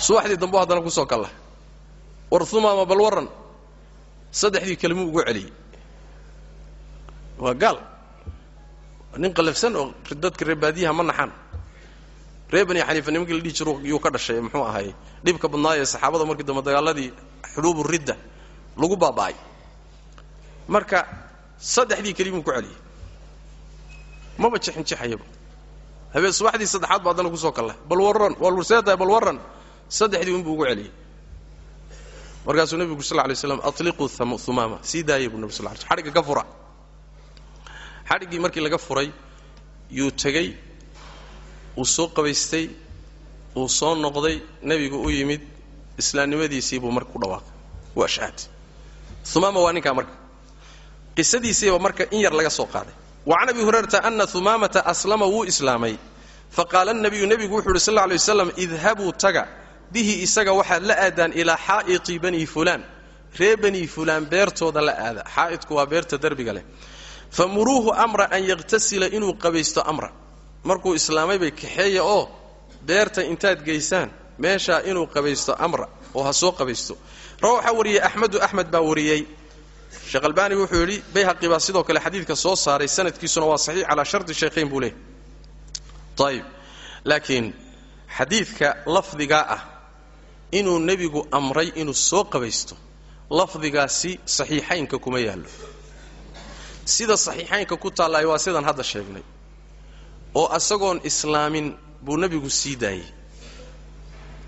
subaxdii dambu haddana ku soo kalla. War humaama bal warran saddexdii kelimuu ugu celiyey. Waa gaal. Nin qallafsan oo dadka reer baadiyaha ma naxaan reer bani xaniifa nimankii la dhihi jiro yuu ka dhashay muxuu ahaay dhibka badnaayee saxaabada markii dambe dagaaladii xuduubu ridda lagu baaba'ay. Marka saddexdii kelimuu ku celiyey maba jixinjixayaba. Habeen subaxdii saddexaad ba haddana ku soo kalla bal warran walurseetahay bal warran saddexdii unbuu ugu celiyey markaasuu nebigu sal lay slam atliquu humaama sii daayay buu nebi sal lay sl xadhigga ka fura xadhiggii markii laga furay yuu tegey uu soo qabaystay uu soo noqday nebigu u yimid islaamnimadiisii buu marka ku dhawaaqay. Waa shahaad. Humaama waa ninkaa marka. Qisadiisiiba marka in yar laga soo qaaday. Wa can abi hurayrata ana humaamata aslama wuu islaamay. Faqaala nabiyu nebigu wuxu uhi sal lla lay idhabuu taga. Bihi isaga waxaad la aadaan ilaa xaa'iti bani fulaan. Ree bani fulaan beertooda la aada. Xaa'idku waa beerta derbiga leh. Famuruuhu amra an yaktasila inuu qabaysto amra markuu islaamay bay kaxeeya oo beerta intaad geysaan meeshaa inuu qabaysto amra oo ha soo qabaysto. Rawa waxaa wariyey axmedu axmed baa wariyey sheekh wuxuu yidhi bayhaqi baa sidoo kale xadiidka soo saaray sanadkiisuna waa saxiix calaa shardi shaykhayn buu leehay ayib laakiin xadiidka lafdigaa ah inuu nebigu amray inuu soo qabaysto lafdigaasi saxiixaynka kuma yaallo. Sida saxiixaynka ku taallaayo waa sidaan hadda sheegnay oo asagoon islaamin buu nebigu sii daayey.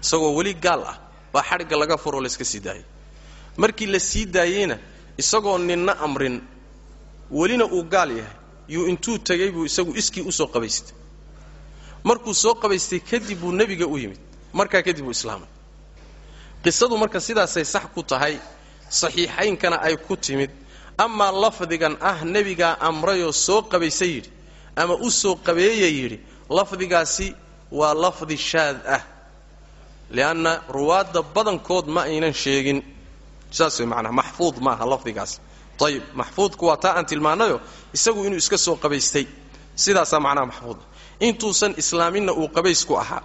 Isagoo weli gaal ah baa xadhigga laga furoo layska sii daayay markii la sii daayeyna isagoo ninna amrin welina uu gaal yahay. Yuu intuu tegey buu isagu iskii u soo qabaystay. Markuu soo qabaystay kadib buu nebiga u yimid. Markaa kadib uu islaamay. Qisadu marka sidaasay sax ku tahay saxiixaynkana ay ku timid. Amaa lafdigan ah nebigaa amrayoo soo qabaysa yidhi ama u soo qabeeya yidhi lafdigaasi waa lafdi shaad ah lianna ruwaadda badankood ma aynan sheegin. Saas way macnaha maxfuud maaha lafdigaas. Ayib maxfuudku waa taa aan tilmaanayo isagu inuu iska soo qabaystay. Sidaasaa macnaha maxfuud. Intuusan islaaminna uu qabaysku ahaa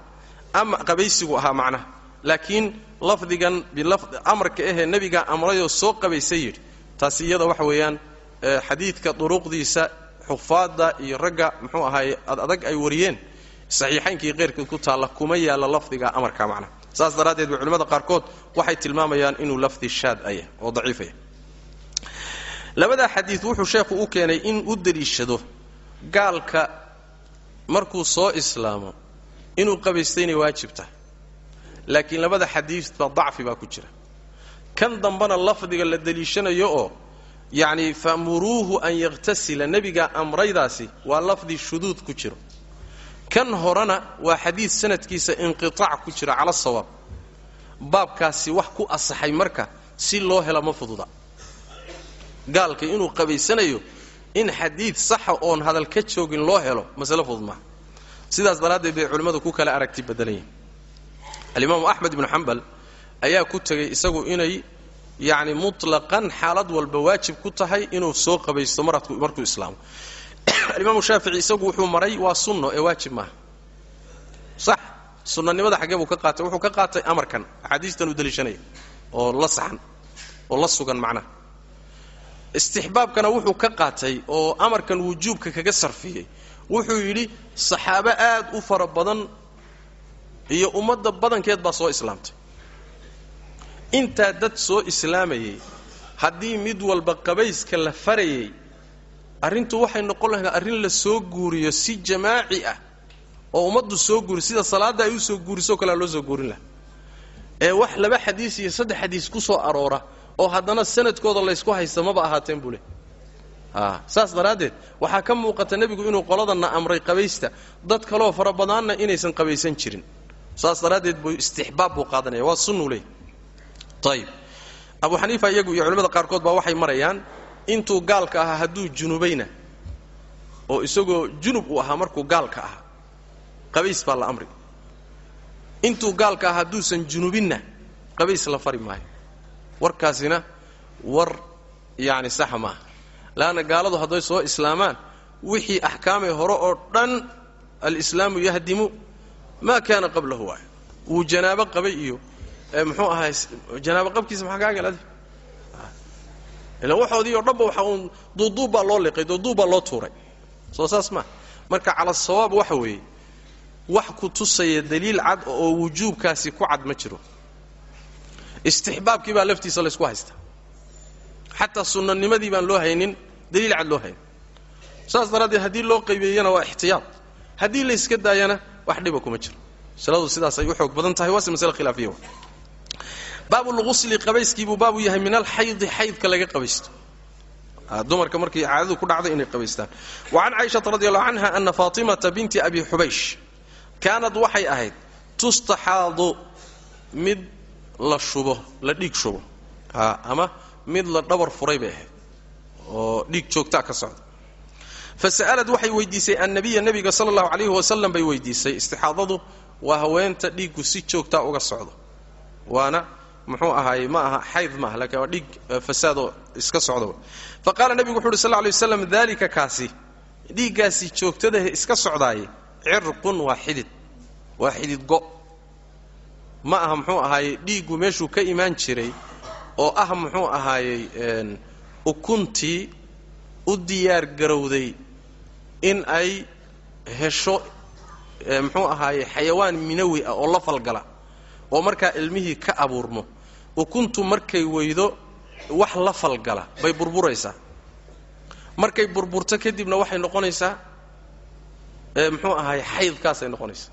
ama qabaysigu ahaa macnaha. Laakiin lafdigan amarka ahee nebigaa amrayoo soo qabaysa yidhi taasi iyada waxa weeyaan xadiidka duruqdiisa xufaadda iyo ragga muxuu ahaaye adag ay wariyeen. Saxiixaynkii keyrkeed ku taalla kuma yaalla lafdiga amarka macnaha saas daraaddeed bay culimmada qaarkood waxay tilmaamayaan inuu lafdi shaad oo daciifaya. Labadaa xadiid wuxuu sheekhu u keenay in u deliishado gaalka markuu soo islaamo inuu qabaystay inay waajib tahay. Laakiin labada xadiidba dacfi baa ku jira. Kan dambana lafdiga la deliishanayo oo yacni famuruuhu an yakhtasila nebigaa amraydaasi waa lafdi shuduud ku jiro. Kan horena waa xadiid sanadkiisa inqitaac ku jira cala sawaab. Baabkaasi wax ku asaxay marka si loo hela ma fududa. Gaalka inuu qabaysanayo in xadiid saxa oon hadal ka joogin loo helo masale fudud maaha sidaas daraaddeed bay culimmadu ku kala aragti badan yihiin alimaamu axmed ibnu xambal ayaa ku tegey isagu inay yacni mutlaqan xaalad walba waajib ku tahay inuu soo qabaysto markuu islaamo. [COUGHS] Alimaamu shaafici isagu wuxuu maray waa sunno ee waajib maaha. Sax sunnanimada xaggee ka qaatay wuxuu ka qaatay amarkan axaadiistan uu daliishanaya oo la saxan oo la sugan macnaha istixbaabkana wuxuu ka qaatay oo amarkan wujuubka kaga sarfiyey. Wuxuu yidhi saxaabo aad u fara badan iyo ummadda badankeed baa soo islaamtay intaa dad soo islaamayay haddii mid walba qabayska la farayay arrintu waxay noqon lahayd arrin la soo guuriyo si jamaaci ah oo ummaddu soo guuri sida salaadda ay u soo guurisoo kalea loo soo guurin laha ee wax laba xadiis iyo saddex xadiis ku soo aroora oo haddana sanadkooda laysku haysta maba ahaateen buu leh saas daraaddeed waxaa ka muuqata nebigu inuu qoladanna amray qabaysta. Dad kaloo fara badaanna inaysan qabaysan jirin. Saas daraaddeed buu istixbaab buu qaadanaya waa sunnuu leey ayib abu xaniifa iyagu iyo culimmada qaarkood baa waxay marayaan intuu gaalka ahaa hadduu junubayna oo isagoo junub uu ahaa markuu gaalka ahaa qabays baa la amri. Intuu gaalka ahaa hadduusan junubinna qabays la fari maayo. Warkaasina war yacni saxa maaha leanna gaaladu hadday soo islaamaan wixii axkaamay hore oo dhan alislaamu yahdimu maa kaana qablahu waay wuu janaabo qabay iyo muxuu ahaay janaabo qabkiisa maxaa kaa galade ila waxoodii oo dhanba waxa uun duuduub baa loo liqay duuduub baa loo tuuray. Soo saas maa marka cala sawaab waxa weeye wax ku tusaya daliil cad oo wujuubkaasi ku cad ma jiro. Istixbaabkii baa laftiisa laysku haystaa xataa sunnanimadii baan loo haynin daliil cad loo haynin saas daraaddeed haddii loo qaybeeyana waa ixtiyaad haddii layska daayana wax dhiba kuma jiro. Masaladu sidaasay u xoog badan tahay waase masale khilaafiya baabu lgusli qabayskiibuu baabu yahay min alxaydi xaydka laga qabaysto. Dumarka markay caadadu ku dhacday inay qabaystaan. Wa can caaishata radi canha ana faatimata binti abi xubaysh kaanad waxay ahayd tustaxaadu mid la shubo la dhiig shubo. Ama mid la dhabar furay bay ahayd oo dhiig joogtaa ka socda. Fa sa'alad waxay weydiisay annabiya nebiga sala allahu calayhi wasalam bay weydiisay istixaadadu waa haweenta dhiiggu si joogtaa uga socdo. Waana muxuu ahaay ma aha xayd maaha laakiin waa dhiig fasaadoo iska socda fa qaala nebigu wuxu uhi sal lla lay waslam kaasi dhiiggaasi joogtadahe iska socdaaye cirqun waa xidid waa xidid go' ma aha muxuu ahaayey dhiiggu meeshuu ka imaan jiray oo ah muxuu ahaayey ukuntii u diyaar garowday in ay hesho muxuu ahaayey xayawaan minawi ah oo la falgala oo markaa ilmihii ka abuurmo ukuntu markay weydo wax la falgala. Bay burburaysaa. Markay burburto kadibna waxay noqonaysaa muxuu ahaay xaydkaasay noqonaysaa.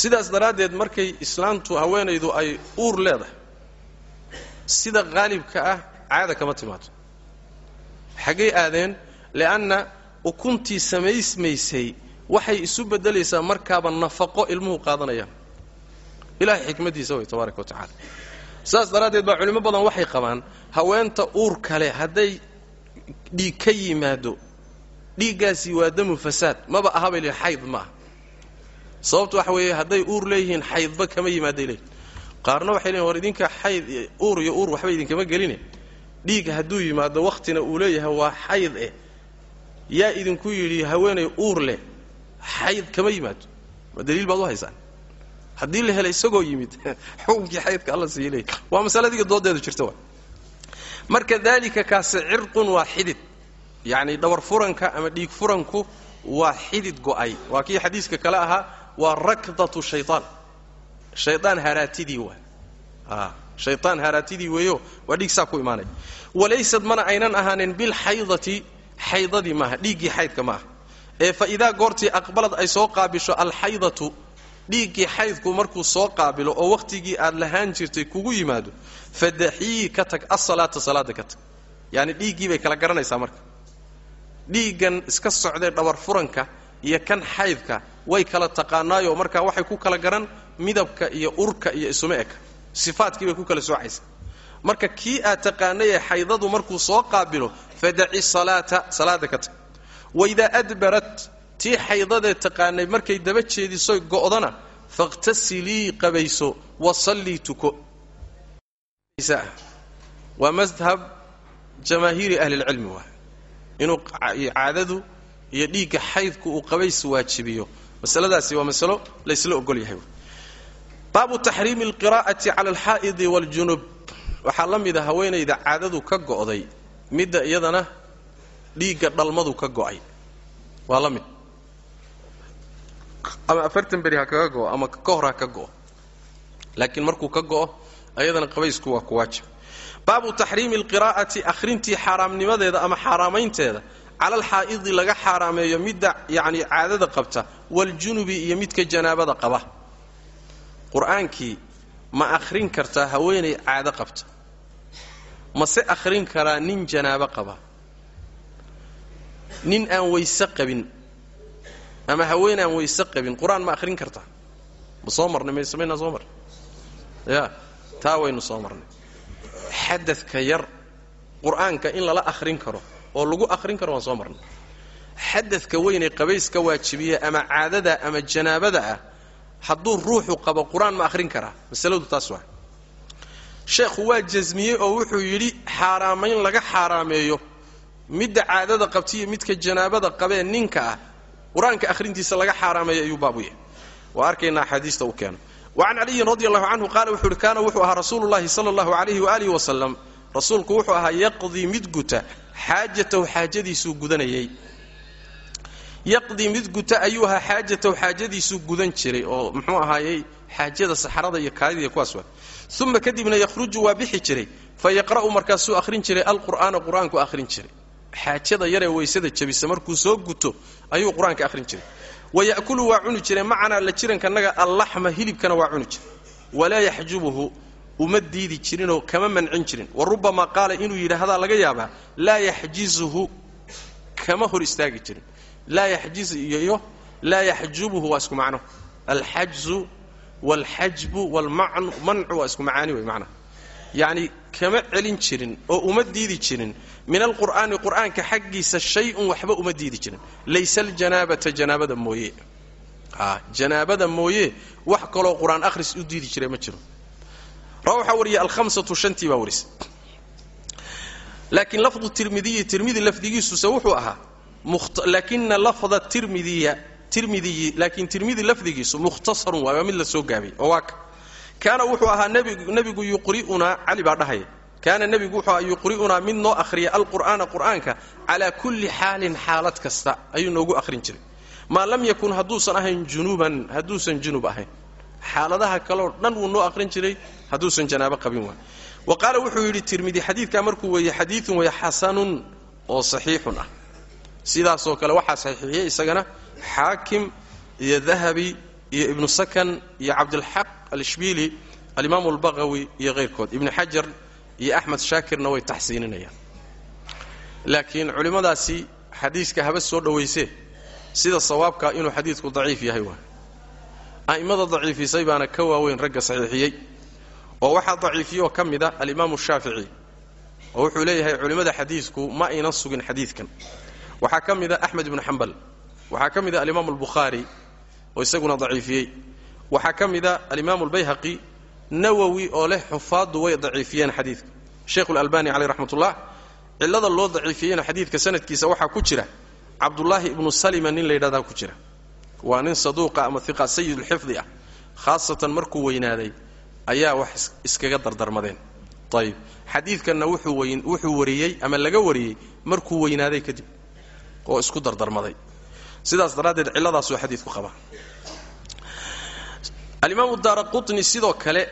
Sidaas daraaddeed markay islaamtu haweenaydu ay uur leedahay sida qaalibka ah caada kama timaado xaggay aadeen li'anna ukuntii samaysmaysay waxay isu beddelaysaa markaaba nafaqo ilmuhu qaadanayaan ilahay xikmaddiisa way tabaaraka wa saas daraaddeed baa culimmo badan waxay qabaan haweenta uur kale hadday dhiig ka yimaado dhiiggaasi waa damu fasaad maba ahabay li xayd ma sababtu waxa weeye hadday uur leeyihiin xaydba kama yimaaday leeyihiin qaarna waxay leeyihiin war idinka xayd uur iyo uur waxba idinkama geline dhiig hadduu yimaado wakhtina uu leeyahay waa xayd eh. Yaa idinku yidhi haweenay uur leh xayd kama yimaado. Ma daliil baad u haysaan haddii la helay isagoo yimid [LAUGHS] xukunkii xaydka alla sii leey waa masaladii doodeedu jirta wa marka daalika kaasi cirqun waa xidid. Yacni dhabar furanka ama dhiig furanku waa xidid go'ay. Waa kii xadiiska kale ahaa waa rakdatu shayaan shayaan haraatidii waa. Shayaan haraatidii weeyo waa dhiig saa ku imaanay. Walaysad mana aynan ahaanin bilxaydati xaydadii maaha dhiiggii xaydka maaha. Ee fa idaa goortii aqbalad ay soo qaabisho alxaydatu dhiiggii xaydku markuu soo qaabilo oo wakhtigii aad lahaan jirtay kugu yimaado fadaxii ka tag asalaata salaada ka tag. Yacni dhiiggii bay kala garanaysaa marka. Dhiiggan iska socdee dhabar furanka iyo kan xaydka way kala taqaanaayoo marka waxay ku kala garan midabka iyo urka iyo isuma eka. Sifaadkii bay ku kala soocaysaa marka kii aad taqaanay ee xaydadu markuu soo qaabilo fadaci salaata salaada ka tag. Waidaa adbarat tii xaydadee taqaanay markay daba jeedisoy go'dana fakhtasilii qabayso wasallii tuko. Waa madhab jamaahiiri ahlilcilmi waa. Inuu caadadu iyo dhiigga xaydku uu qabays waajibiyo. Masaladaasi waa masalo laysla ogol yahay. Baabu taxriimi alqiraa'ati cala alxaa'idi waaljunub waxaa la mida haweenayda caadadu ka go'day midda iyadana dhiigga dhalmadu ka go'ay. Waa la mid ama afartan beri ha kaga go'o ama ka hor ha ka go'o laakiin markuu ka go'o ayadana qabaysku waa ku waajib. Baabu taxriimi alqiraa'ati akhrintii xaaraamnimadeeda ama xaaraamaynteeda cala alxaa'idi laga xaaraameeyo midda yacni caadada qabta waaljunubi iyo midka janaabada qaba. Qur'aankii ma akhrin kartaa haweenay caado qabta. Mase akhrin karaa nin janaabo qaba. Nin aan weyse qabin ama haween aan weyse qabin qur'aan ma akhrin kartaa ma soo marnay mayse maynaa soo marnay ya taa soo marnay. Xadadka yar qur'aanka in lala akhrin karo oo lagu akhrin karo waan soo marnay. Xadadka weynee qabayska waajibiya ama caadada ama janaabada ah hadduu ruuxu qabo qur'aan ma akhrin karaa. Masaladu taas waa. Sheekhu waa jasmiyey oo wuxuu yidhi xaaraamayn laga xaaraameeyo. Midda caadada qabtiiyo midka janaabada qabee ninka ah qur'aanka akhrintiisa laga xaaraameeyo ayuu baabu yahay. Waa arkaynaa axaadiista u keeno. Wacan caliyin radi allahu canhu qaala wuxuu uhi kaana wuxuu ahaa rasuulu llahi sala allahu alayhi waalihi wasalam rasuulku wuxuu ahaa yaqdii mid guta xaajatahu xaajadiisuu gudanayay. Yaqdii mid guta ayuu ahaa xaajatahu xaajadiisuu gudan jiray oo muxuu ahaayey xaajada saxrada iyo kaadida iyo kuwaas waa uma kadibna yakhruju waa bixi jiray. Fa markaasuu akhrin jiray alqur'aana qur'aanku jiray xaajada yaree weysada jabisa markuu soo guto ayuu qur'aanka akhrin jiray. Waya'kulu waa cuni jiray macanaa la jirankanaga allaxma hilibkana waa cuni jiray. Walaa yaxjubuhu uma diidi jirinoo kama mancin jirin. Wa rubamaa qaala inuu yidhaahdaa laga yaabaa laa yaxjizuhu kama hor istaagi jirin. Laa yaxjiz iyo laa yaxjubuhu waa isku macno. Alxajzu waalxajbu waalmancu waa isku macaani wey macnaha yacni kama celin jirin oo uma diidi jirin. Min alqur'aani qur'aanka xaggiisa shay-un waxba uma diidi jirin. Laysa aljanaabata janaabada mooye. Janaabada mooye wax kaloo qur'aan akhris u diidi jiray ma jiro. Rawa waxaa wariyay alhamsatu shantii baa warisay laakiin lafdu tirmidiyi tirmidi lafdigiisuse wuxuu ahaa laakina lafda tirmidiya tirmidiyi laakiin tirmidi lafdigiisu mukhtasarun waay waa mid la soo gaabay oo waa ka kaana wuxuu ahaa nebigu yuqri'unaa cali baa dhahaya kaana nebigu wuxuu ahaa yuqri'unaa mid noo akhriya alqur'aana qur'aanka calaa kulli xaalin xaalad kasta ayuu noogu akhrin jiray. Maa lam yakun hadduusan ahayn junuuban hadduusan junub ahayn. Xaaladaha kaleo dhan wuu noo akhrin jiray hadduusan janaabo qabin waay. Wa qaala wuxuu yidhi tirmidi xadiidkaa markuu weeye xadiidun weeye xasanun oo saxiixun ah. Sidaasoo kale waxaa saxiixiyey isagana xaakim iyo dahabi iyo ibnu sakan iyo cabdilxaq alishbiili alimaamu albaqawi iyo kayrkood ibnu xajar iyo axmed shaakirna way taxsiininayaan. Laakiin culimmadaasi xadiiska haba soo dhowaysee sida sawaabka inuu xadiidku daciif yahay waa. A'immada daciifisay baana ka waaweyn ragga saxiixiyey oo waxaa daciifiyoo ka mida alimaamu shaafici oo wuxuu leeyahay culimmada xadiidku ma aynan sugin xadiidkan. Waxaa ka mida axmed ibnu xambal waxaa ka mida alimaamu albukhaari oo isaguna daciifiyey waxaa ka mida alimaamu albayhaqi nawowi oo leh xufaaddu way daciifiyeen xadiidka. Sheikhu lalbani caleyh raxmatullah cillada loo daciifiyeyna xadiidka sanadkiisa waxaa ku jira cabdullaahi ibnu salima nin la yidhahdaa ku jira. Waa nin saduuqa ama iqa sayidulxifdi ah khaasatan markuu weynaaday ayaa wax iskaga dardarmadeen. Ayib xadiidkanna wuxuu wariyey ama laga wariyey markuu weynaaday kadib oo isku dardarmaday. Sidaas daraaddeed cilladaasuu xadiidku qabaa alimaamu daara qutni sidoo kale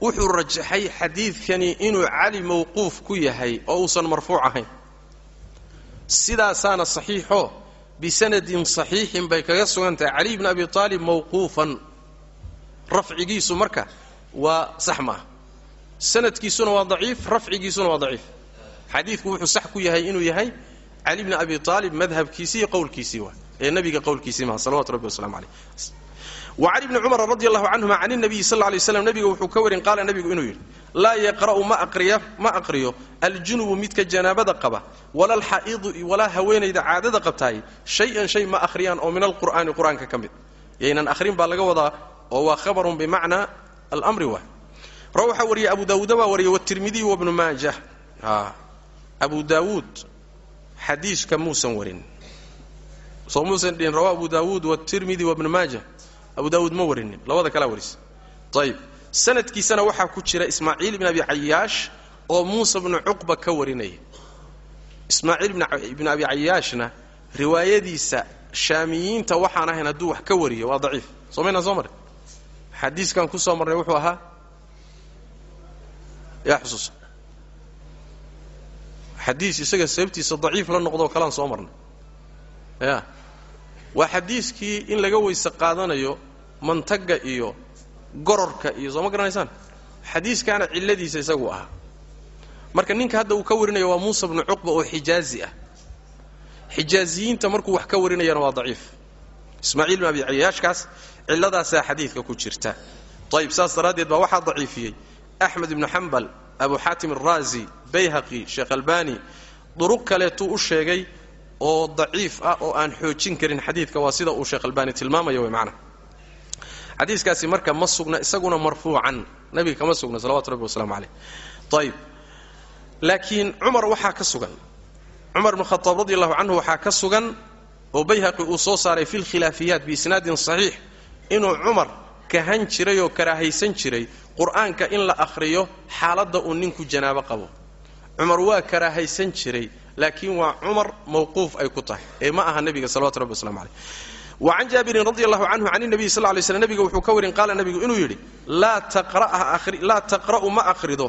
wuxuu rajaxay xadiidkani inuu cali mawquuf ku yahay oo uusan marfuuc ahayn. Sidaasaana saxiixo bisanadin saxiixin bay kaga sugan tahay cali bni abi aalib mawquufan. Rafcigiisu marka waa sax sanadkiisuna waa daciif rafcigiisuna waa daciif. Xadiidku wuxuu sax ku yahay inuu yahay cali bni abi aalib madhabkiisii qowlkiisii waa ee nabiga qowlkiisii maha salawatu rabbi waslamu aleyh wacan ibni cumar radi allahu canhuma can nabiyi sal lay slam nabiga wuxuu ka warin qaala nabigu inuu yidhi laa yaqra'u ma aqriyo. Aljunubu midka janaabada qaba walaalxaa'idu walaa haweenayda caadada qabtaay shay-an shay ma akhriyaan oo min alqur'aani qur'aanka ka mid. Yaynan ahrin baa laga wadaa oo waa khabarun bimacna almri wa. Ra waxaa wariyay abu daawuuda baa wariyay watirmidiy wabnu maaja ah, abu daawuud xadiiska muusan warin. Soo muusan dhihin rawa abu daawuud watirmidi wabnu maaja abu daawuud ma warinin labada kalaa warisa ayib sanadkiisana waxaa ku jira ismaaciil ibn abi cayaash oo muusa bnu cuqba ka warinaya ismaaciil ibn abi cayaashna riwaayadiisa shaamiyiinta waxaan ahayn hadduu wax ka wariyo waa daciif. Soo maynaan soo marin. Xadiiskan ku soo marnay wuxuu ahaa? Yaa xusuusa xadiis isaga sababtiisa daciif la noqdoo kalaan soo marnay. Ya waa xadiiskii in laga weyse qaadanayo mantaga iyo gororka iyo soo ma garanaysaan? Xadiiskaana cilladiisa isagu ahaa. Marka ninka hadda uu ka warinayo waa muusa bnu cuqba oo xijaazi ah. Xijaaziyiinta markuu wax ka warinayana waa daciif. Ismaaciil bin abi cayaashkaas cilladaasaa xadiidka ku jirta. Ayib saas daraaddeed baa waxaa daciifiyey. Axmed ibnu xambal abu xaatim araazi bayhaqi sheekh albani duruq kaleetuu u sheegay oo daciif ah oo aan xoojin karin xadiidka waa sida uu sheekh albani tilmaamaya way macnaha xadiiskaasi marka ma sugna isaguna marfuucan. Nabiga kama sugna salawatu rabbi wasalaamu caleyh ayib laakiin cumar waxaa ka sugan. Cumar bn khataab radi allahu canhu waxaa ka sugan oo bayhaqi uu soo saaray fi lkhilaafiyaat biisnaadin saxiix inuu cumar kahan jiray oo karaahaysan jiray qur'aanka in la akhriyo xaaladda uu ninku janaabo qabo. Cumar waa karaahaysan jiray laakiin waa cumar mawquuf ay ku tahay. Ee ma aha nebiga salawatu rabbi waslamu caleyh wa can jaabirin radi allahu canhu can nabiy sal lay slm nebiga wuxuu ka warin qaala nebigu inuu yidhi laa taqra'u ma akhrido.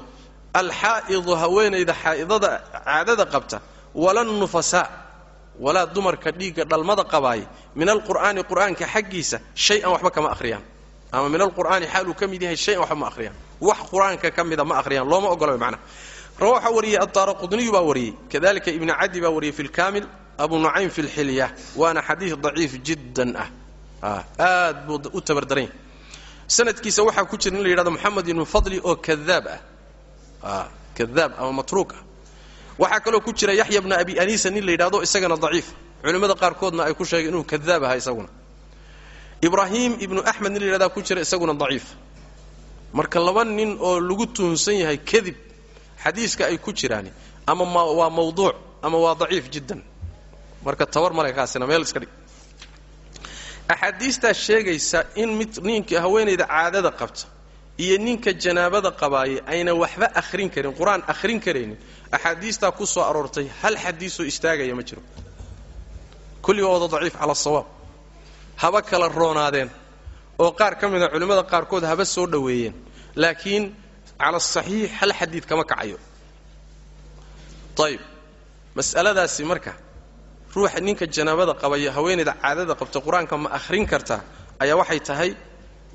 Alxaa'idu haweenayda xaa'idada caadada qabta wala nufasaa walaa dumarka dhiigga dhalmada qabaay min alqur'aani qur'aanka xaggiisa shay-an waxba kama akhriyaan. Ama min alqur'aani xaaluu ka mid yahay shay-an waxba ma akhriyaan. Wax qur'aanka ka mida ma akhriyaan. Looma ogola macnaha waxaa wariyey addaara qudniyu baa wariyey kadalika ibni cadi baa wariyey fi lkaamil abu nucaym fi lxilya waana xadiid daciif jiddan ah. Aad buu u tabardaran yahay sanadkiisa waxaa ku jira in la yidhahdo moxamed ibnu fadli oo kadaab ah. Kadaab ama matruuk ah. Waxaa kaloo ku jira yaxya bna abi anisa nin la yidhahdo isagana daciif. Culimmada qaarkoodna ay ku sheegeen inuu kadaab aha isaguna. Ibraahim ibnu axmed nin la yidhahdaa ku jira isaguna daciif. Marka laba nin oo lagu tuhunsan yahay kadib xadiiska ay ku jiraani ama waa mawduuc ama waa daciif jiddan. Marka tabar male meel iska dhig. Axaadiistaa sheegaysa in mid ninka haweenayda caadada qabta iyo ninka janaabada qabaayay ayna waxba akhrin karin qur'aan akhrin karaynin axaadiistaa ku soo aroortay hal xadiisoo istaagaya ma jiro. Kulligooda daciif cala asawaab haba kala roonaadeen. Oo qaar ka mida culimmada qaarkood haba soo dhoweeyeen. Laakiin cala asaxiix hal xadiid kama kacayo ayib mas'aladaasi marka ruuxa ninka janaabada qabaya haweenayda caadada qabta qur'aanka ma akhrin kartaa ayaa waxay tahay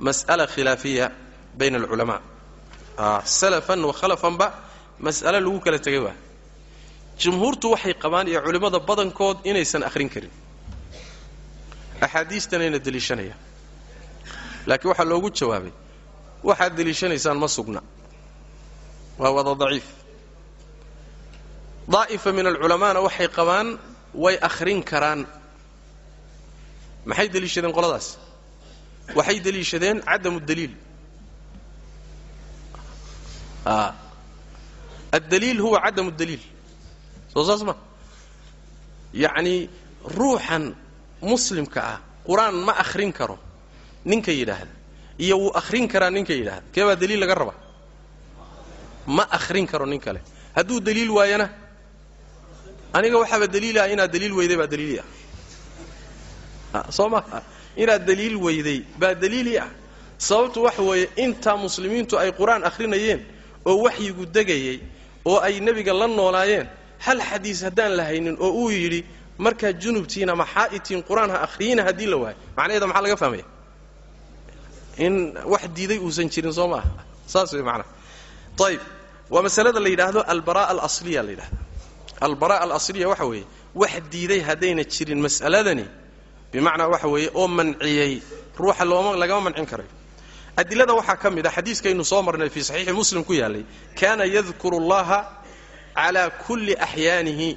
mas'ala khilaafiya bayna alculamaa salafan wa khalafanba mas'ale lagu kala tegay waa jumhuurtu waxay qabaan iyo culimmada badankood inaysan akhrin karin axaadiistanayna deliishanayaan laakiin waxaa loogu jawaabay waxaad deliishanaysaan ma sugna waa wada daciif. Daa'ifa min alculamaana waxay qabaan way akhrin karaan. Maxay deliishadeen qoladaas? Waxay deliishadeen cadamu daliil. Addaliil huwa cadamu daliil. Soo saas ma? Yacnii ruuxan muslimka ah qur'aan ma akhrin karo ninka yidhaahda iyo wuu akhrin karaa ninka yidhaahda kee baa daliil laga rabaa ma akhrin karo nin kale. Hadduu daliil waayana aniga waxaaba daliilah inaad daliil weyday baa daliili ah. Soo maha inaad daliil weyday baa daliili ah. Sababtu waxa weeye intaa muslimiintu ay qur'aan akhrinayeen oo waxyigu degayay oo ay nebiga la noolaayeen hal xadiis haddaan la haynin oo uu yidhi markaad junubtiin ama xaa'itiin qur'aan ha akhriyina haddii la waayo. Macnaheeda maxaa laga fahmaya? In wax diiday uusan jirin soo maaha saas way macnaha ayib waa masalada la yidhaahdo albara'a alasliya la yidhahda albara'a alasliya waxa weeye wax diiday haddayna jirin mas'aladani bimacnaa waxa weeye oo manciyey ruuxa looma lagama mancin karayo adilada waxaa ka mid a xadiiskaynu soo marnay fii saxiixi muslim ku yaallay kaana yadkuru allaha calaa kulli axyaanihi.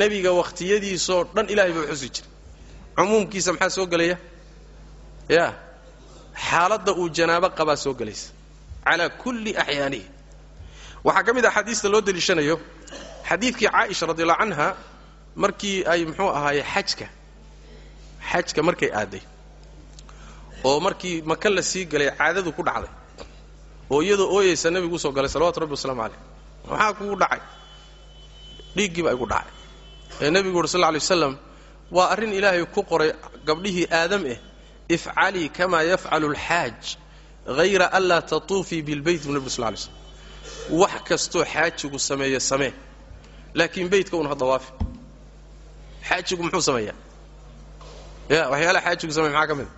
Nebiga wakhtiyadiisoo dhan ilahay buu xusi jiray. Cumuumkiisa maxaa soo gelaya? Ya xaaladda uu janaabo qabaa soo gelaysa. Calaa kulli axyaanihi waxaa ka mid a xadiista loo deliishanayo xadiidkii caaisha radiallahu canha markii ay muxuu ahaaye xajka xajka markay aaday oo markii maka la sii galay caadadu ku dhacday oo iyadoo ooyeysa nebigu u soo galay salawatu rabbi waslamu caleyh maxaa kugu dhacay dhiiggiiba igu dhacay. Ee nebigu uri sal lla lay waa arrin ilaahay ku qoray gabdhihii aadam eh ifcalii kamaa yafcalu alxaaj hayra an laa tatuufii bilbeyt bu nebigu sal lay slm wax kastoo xaajigu sameeyo samee. Laakiin beytka un ha dawaafi xaajigu muxuu sameeyaa? Ya waxyaalaha xaajigu samey maxaa ka mid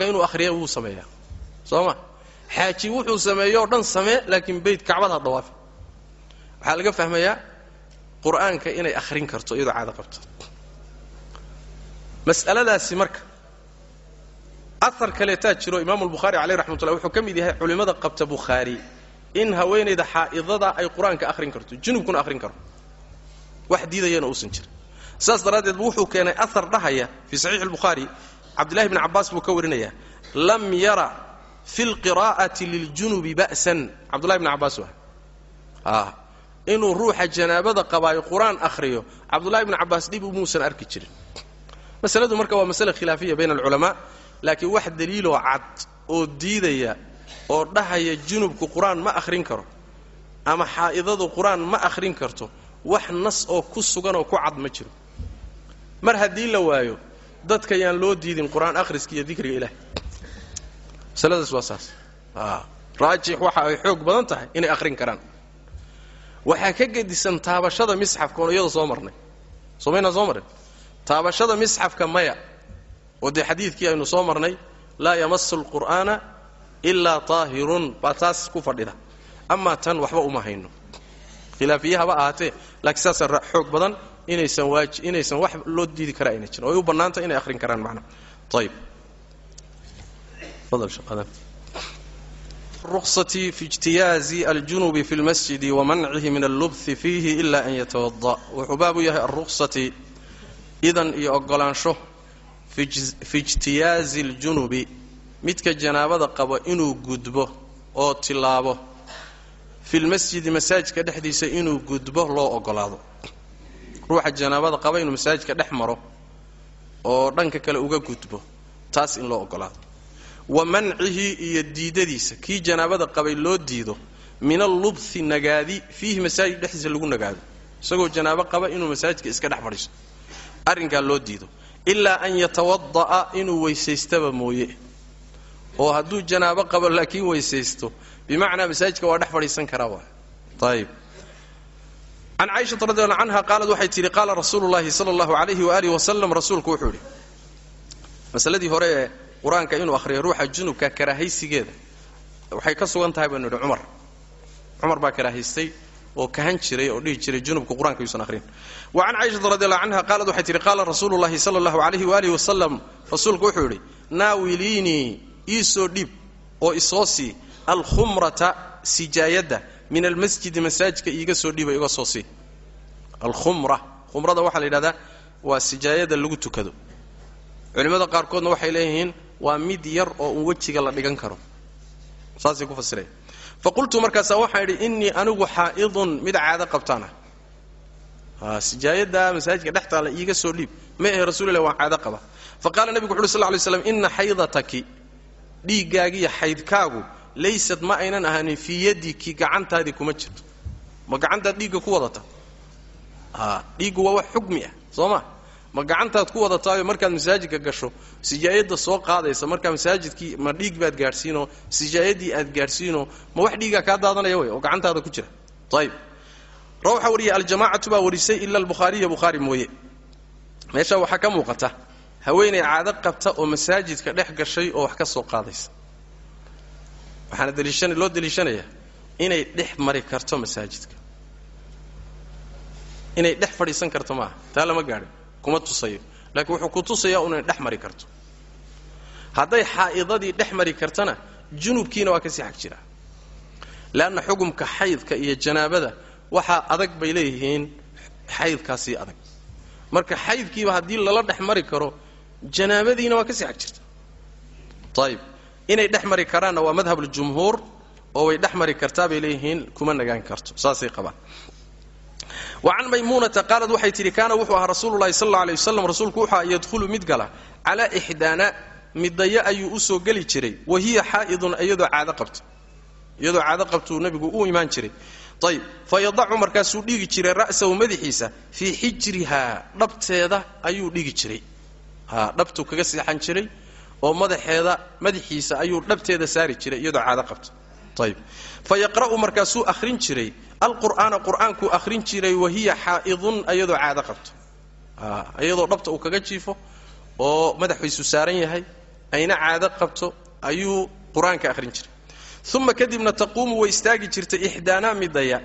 a? Inuu akhriya wuu sameeyaa. Soo xaaji wuxuu sameeyo o dhan samee laakiin beyt kacbada ha waxaa laga fahmayaa qur'aanka inay akhrin karto iyadoo caado qabto. Mas'aladaasi marka ahar kaleetaa jiro imaamu lbukhaari caleyh raxmatullah wuxuu ka mid yahay culimmada qabta bukhaari in haweenayda xaa'idada ay qur'aanka akhrin karto junubkuna akhrin karo. Wax diidayana uusan jirin. Saas daraaddeed bu wuxuu keenay ahar dhahaya fii saxiixi lbukhaari cabdillahi bni cabbaas buu ka warinayaa lam yara fi lqiraa'ati liljunubi ba'san. Cabdullahi bni cabbaas waa. Inuu ruuxa janaabada qabaayo qur'aan akhriyo cabdullahi bni cabbaas dhib umuusan arki jirin. Masaladu marka waa masale khilaafiya bayna alculamaa laakiin wax daliiloo cad oo diidaya oo dhahaya junubku qur'aan ma akhrin karo ama xaa'idadu qur'aan ma akhrin karto wax nas oo ku sugan oo ku cad ma jiro. Mar haddii la waayo dadka yaan loo diidin qur'aan akhriska iyo dikriga ilaah masaladaas waa saas. Raajix waxa ay xoog badan tahay inay akhrin karaan. Waxaa ka gedisan taabashada misxafka oon iyada soo marnay. Soo maynaan soo marin taabashada misxafka maya oo dee xadiidkii aynu soo marnay laa yamasu alqur'aana ilaa aahirun baa taas ku fadhida. Amaa tan waxba uma hayno. Khilaafiyahaba ahaatee laakiin saasaa xoog badan inaysan inaysan wax loo diidi karaa ayna jirin oo u bannaanta inay ahrin karaan macna. Ayib ruqsati fi ijtiyaazi aljunubi fi lmasjidi wamancihi min allubhi fiihi ila an yatawada wuxuu baabu yahay aruqsati idan iyo ogolaansho fi ijtiyaazi aljunubi midka janaabada qabo inuu gudbo oo tilaabo filmasjidi masaajidka dhexdiisa inuu gudbo loo ogolaado ruuxa janaabada qaba inuu masaajidka dhex maro oo dhanka kale uga gudbo taas in loo ogolaado wa mancihi iyo diidadiisa kii janaabada qabay loo diido min allubthi nagaadi fiihi masaajid dhexdiisa lagu nagaado isagoo janaabo qaba inuu masaajidka iska dhex fadhiiso arrinkaa loo diido. Ilaa an yatawada'a inuu weysaystaba mooye oo hadduu janaabo qabo laakiin weysaysto. Bimacnaa masaajidka waa dhex fadhiisan karaa waa ayib can caaishata radi allahu canha qaalad waxay tidhi qaala rasuulu sala allahu alayhi waaalih wasalam rasuulku wuxuu idhi masaladii hore ee qur'aanka inuu akhriyo ruuxa junubka karaahaysigeeda waxay ka sugan tahay baynu idhi cumar. Cumar baa karaahaystay oo kahan jiray oo dhihi jiray junubka qur'aanka yuusan akhrin wa can caishata radi allahu canha qaalad waxay tihi qaala rasuulu sala allahu alayhi waalihi wasalam rasuulku wuxuu yidhi naawiliinii iisoo dhiib oo isoo sii alkhumrata sijaayadda min almasjidi masaajidka iiga soo dhiiba iga soo sii. Alkhumra khumrada waxaa la yidhahdaa waa sijaayada lagu tukado. Culimmada qaarkoodna waxay leeyihiin waa mid yar oo un wejiga la dhigan karo. Saasay ku fasireen. Fa qultu markaasaa waxaan idhi innii anigu xaa'idun mid caado qabtaana sijaayadda masaajidka dhex taalla iiga soo dhiib ma ahe rasuulilah waan caado qaba. Fa qaala wuxu uhi sal ly slam inna xaydataki dhiiggaagiiyo xaydkaagu laysad ma aynan ahaanin fii yadiki gacantaadii kuma jirto. Ma gacantaad dhiigga ku wadata? Dhiiggu waa wax xukmi ah soo ma? Ma gacantaad ku wadataayo markaad masaajidka gasho sijaayadda soo qaadaysa markaa masaajidkii ma dhiig baad gaadhsiinoo sijaayadii aad gaadhsiinoo ma wax dhiigaa kaa daadanaya wey oo gacantaada ku jira. Ayib ra waxaa wariyay aljamaacatu baa warisay ila albukhaariya bukhaari mooye. Meesha waxaa ka muuqata haweenay caado qabta oo masaajidka dhex gashay oo wax ka soo qaadaysa. Waxaana daliishan loo daliishanayaa inay dhex mari karto masaajidka. Inay dhex fadhiisan karto maaha. Taa lama gaadhin. Kuma tusayo. Laakiin wuxuu ku tusayaa unay dhex mari karto. Hadday xaa'idadii dhex mari kartana junubkiina waa ka sii xag jiraa leanna xukumka xaydka iyo janaabada waxaa adag bay leeyihiin xaydkaasii adag. Marka xaydkiiba haddii lala dhex mari karo janaabadiina waa ka sii xag jirta. Ayib inay dhex mari karaanna waa madhabuljumhuur oo way dhex mari kartaa bay leeyihiin kuma nagaan karto saasay qabaan. Wacan maymuunata qaalad waxay tidhi kaana wuxuu ahaa rasuululahi sal alla alay wasalam rasuulku wuxuu aha yadkhulu mid gala calaa ixdaana midayo ayuu u soo geli jiray wa hiya xaa'idun iyadoo caado qabta iyadoo caado qabtuu nebigu u imaan jiray. Ayib fa yadacu markaasuu dhigi jiray ra'sahu madaxiisa fii xijrihaa dhabteeda ayuu dhigi jiray ha dhabtuu kaga seexan jiray oo madaxeeda madaxiisa ayuu dhabteeda saari jiray iyadoo caado qabta ayib fa yaqra'u markaasuu akhrin jiray. Alqur'aana qur'aankuu akhrin jiray wahiya xaa'idun iyadoo caado qabto. Iyadoo dhabta uu kaga jiifo oo madaxiisu saaran yahay ayna caado qabto ayuu qur'aanka akhrin jiray. Uma kadibna taquumu way istaagi jirtay ixdaanaa midaya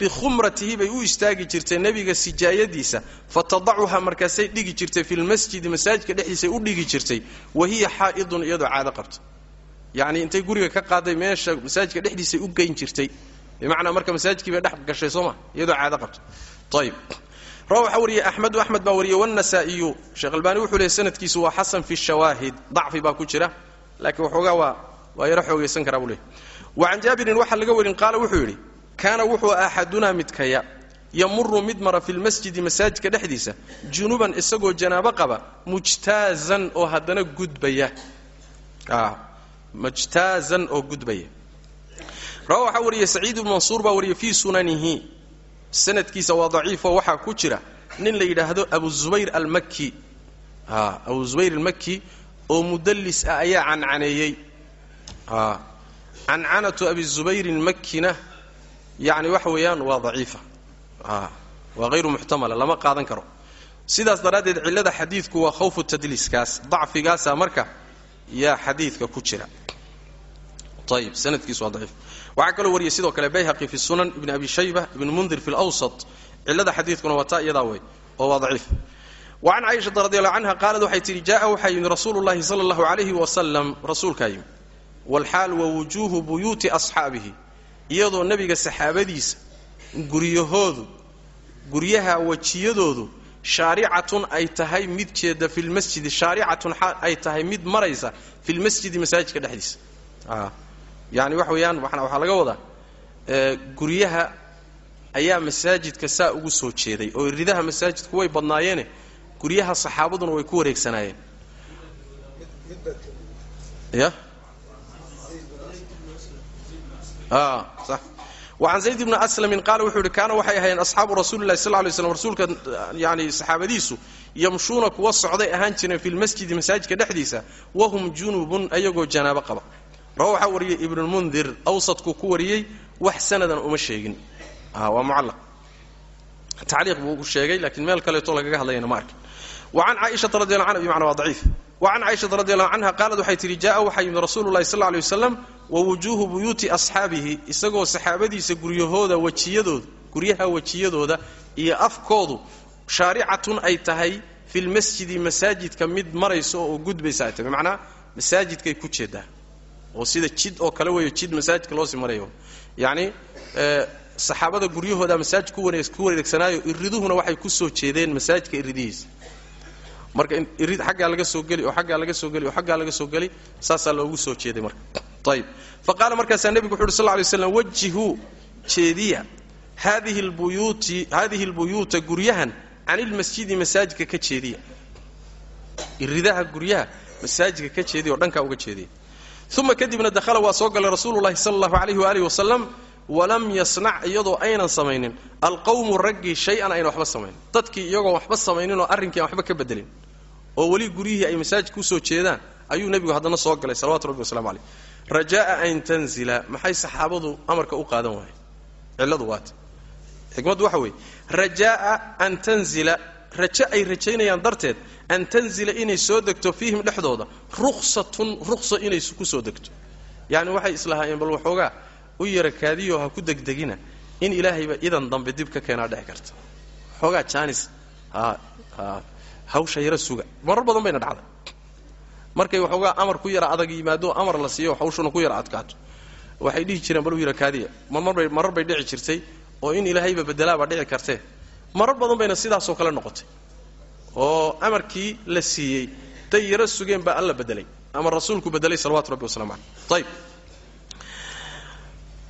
bikhumratihi bay u istaagi jirtay nebiga sijaayadiisa. Fatadacuhaa markaasay dhigi jirtay fi lmasjidi masaajidka dhexdiisay u dhigi jirtay. Wahiya xaa'idun iyadoo caado qabto. Yacni intay guriga ka qaaday meesha masaajidka dhexdiisay u geyn jirtay. Bimacnaa marka masaajidkii bay dhex gashay soo ma iyadoo caado qabto. Ayib rawa waxaa wariyey axmedu axmed baa wariyey wannasaa'iyu. Sheekh albaani wuxuu leeyay sanadkiisu waa xasan fi shawaahid. Dacfi baa ku jira laakiin waxoogaa waa waa yaro xoogaysan karaa buu leeyay. Wa can jaabirin waxaa laga warin qaala wuxuu yidhi kaana wuxuu axadunaa midkaya yamuru mid mara fi lmasjidi masaajidka dhexdiisa junuban isagoo janaabo qaba mujtaazan oo haddana gudbaya. Mujtaazan oo gudbaya. Rawa waxaa wariyey saciid ibnu mansuur baa wariyey fii sunanihi. Sanadkiisa waa daciifo waxaa ku jira nin la yidhaahdo abu zubayr almaki abu zubayr almaki oo mudallis ah ayaa cancaneeyey. Cancanatu abi zubayrin makina yani waxa weeyaan waa daciifa. Waa hayru muxtamala lama qaadan karo. Sidaas daraaddeed cillada xadiidku waa khawfu tadliiskaas dacfigaasa marka yaa xadiidka ku jira. Ayib sanadkiisu waa daciif. Waxaa kaloo wariyey sidoo kale bayhaqi fi sunan ibn abi shayba ibn mundir fi lwsat cillada xadiidkuna waa taa iyadaa wey oo waa daciif. Wa can caaishata radi allahu canha qaalad waxay tihi jaaa waxaa yimid rasuulu llahi sala allahu alayhi wasalam rasuulkaa yimid walxaal wa wujuuhu buyuuti asxaabihi iyadoo nebiga saxaabadiisa guryahoodu guryaha wejiyadoodu shaaricatun ay tahay mid jeeda fi lmasjidi shaaricatun ay tahay mid maraysa fi lmasjidi masaajidka dhexdiisa. Yani waxa weeyaan waxaa laga wadaa guryaha ayaa masaajidka saa ugu soo jeeday oo ridaha masaajidku way badnaayeene guryaha saxaabaduna way ku wareegsanaayeen wacan zayd ibni aslamin qaala wuxuu kaana waxay ahaayeen asxaabu rasuuli lahi sal lay slam rasuulka yani saxaabadiisu yamshuuna kuwa socday ahaan jireen fi lmasjidi masaajidka dhexdiisa wahum junubun ayagoo janaabo qaba. Rawa waxaa wariyey ibnulmundir awsadku ku wariyey wax sanadan uma sheegin. Waa mucallaq. Tacliiq buu sheegay laakiin meel kaleeto lagaga hadlayana ma arkin. Wa can caaishata radi allahu anha bimacna waa daciif wa can caaishata radi allahu canha qaalad waxay tihi jaaa waxaa yimid rasuulu llahi sal lla lay wasalam wa wujuuhu buyuuti asxaabihi isagoo saxaabadiisa guryahooda wejiyadooda guryaha wejiyadooda iyo afkoodu shaaricatun ay tahay fi lmasjidi masaajidka mid marayso oo gudbaysa ay tahay. Bimacnaa masaajidkay ku jeedaa oo sida jid oo kale weeyo jid masaajidka loosii marayo yacni saxaabada guryahooda masaajid ku wareegsanaayo iriduhuna waxay ku soo jeedeen masaajidka iridihiisa marka irid xaggaa laga soo geli oo aggaa laga soo geli oo aggaa laga soo geli saasaa loogu soo jeeday marka. Ayib fa qaala markaasaa nebigu wuxu uhi sal lay slam wajihuu jeediya haadihi lbuyuuta guryahan can ilmasjidi masaajidka ka jeediya. Iridaha guryaha masaajidka ka jeediya oo dhankaa uga jeediya. Uma kadibna dakhala waa soo galay rasuulu llahi sala allahu alayhi waalihi wasalam walam yasnac iyadoo aynan samaynin. Alqawmu raggii shay-an ayna waxba samaynin dadkii iyagoon waxba samayninoo arrinkii aan waxba ka bedelin. Oo weli guryihii ay masaajidka u soo jeedaan ayuu nebigu haddana soo galay salawatu rabbi waslamu caleyh rajaaa an tanzila maxay saxaabadu amarka u qaadan waayeen? Cilladu waata xikmaddu waxa weeye rajaaa an tanzila rajo ay rajaynayaan darteed an tanzila inay soo degto fiihim dhexdooda ruksatun ruksa inay ku soo degto. Yacni waxay islahaayeen bal waxoogaa u yara kaadiyo ha ku degdegina in ilaahayba idan dambe dib ka keenaa dheci karta waxoogaa jaanis ha ha hawsha yara suga. Marar badan bayna dhacday. Markay waxoogaa amar ku yara adag yimaado amar la siiyo hawshuna ku yara adkaato. Waxay dhihi jireen bal u yara kaadiya marmarbay marar bay dhici jirtay oo in ilaahayba bedelaabaa dhici kartee. Marar badan bayna sidaasoo kale noqotay. Oo amarkii la siiyey day yaro sugeen baa alla bedelay. Ama rasuulku bedelay salawatu rabbi waslamu caleyh ayb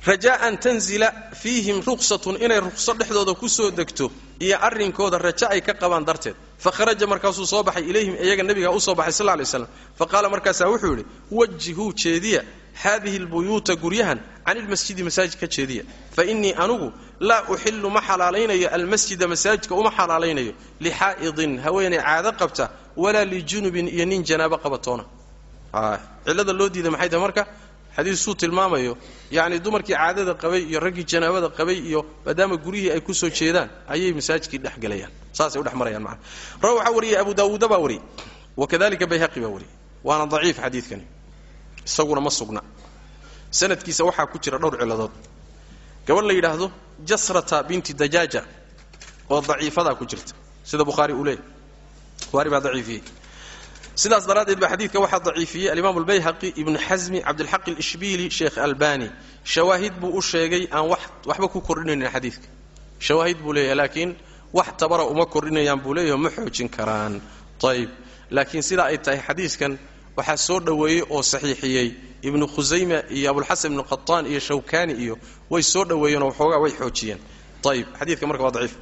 rajaa an tanzila fiihim ruksatun inay rukso dhexdooda ku soo degto iyo arrinkooda rajo ay ka qabaan darteed. Fakharaja markaasuu soo baxay ilayhim iyaga nebigaa u soo baxay sal lay slam faqaala markaasaa wuxuu yidhi wajihuu jeediya haadihi lbuyuuta guryahan can ilmasjidi masaajid ka jeediya. Fa innii anugu laa uxilu ma xalaalaynayo almasjida masaajidka uma xalaalaynayo lixaa'idin haweeney caado qabta walaa lijunubin iyo nin janaabo qabatoona. Cillada loo diiday maxay tahay marka xadiisuu tilmaamayo yacni dumarkii caadada qabay iyo raggii janaabada qabay iyo maadaama guryihii ay ku soo jeedaan ayay masaajidkii dhex gelayaan saasay u dhex marayaan macana rawa waxaa wariyey abu daawuuda baa wariyey. Wakadalika bayhaqi baa wariyey. Waana daciif xadiidkani. Isaguna ma sugna. Sanadkiisa waxaa ku jira dhowr ciladood. Gabadh la yidhaahdo jasrata binti dajaaja oo daciifadaa ku jirta. Sida bukhaari uu leeyahy bukhaari baa daciifiyey sidaas daraaddeed baa xadiidka waxaa daciifiyey alimaam albayhaqi ibnu xasmi cabdilxaq alishbiili sheekh albani shawaahid buu u sheegay aan wax waxba ku kordhinaynin xadiidka. Shawaahid buu leeyahay laakiin wax tabara uma kordhinayaan buu leeyahay ma xoojin karaan. Ayb laakiin sidaa ay tahay xadiiskan waxaa soo dhoweeyey oo saxiixiyey. Ibnu khusayma iyo abulxasan ibnu qataan iyo shawkani iyo way soo dhoweeyeenoo waxoogaa way xoojiyeen. Ayb xadiidka marka waa daciif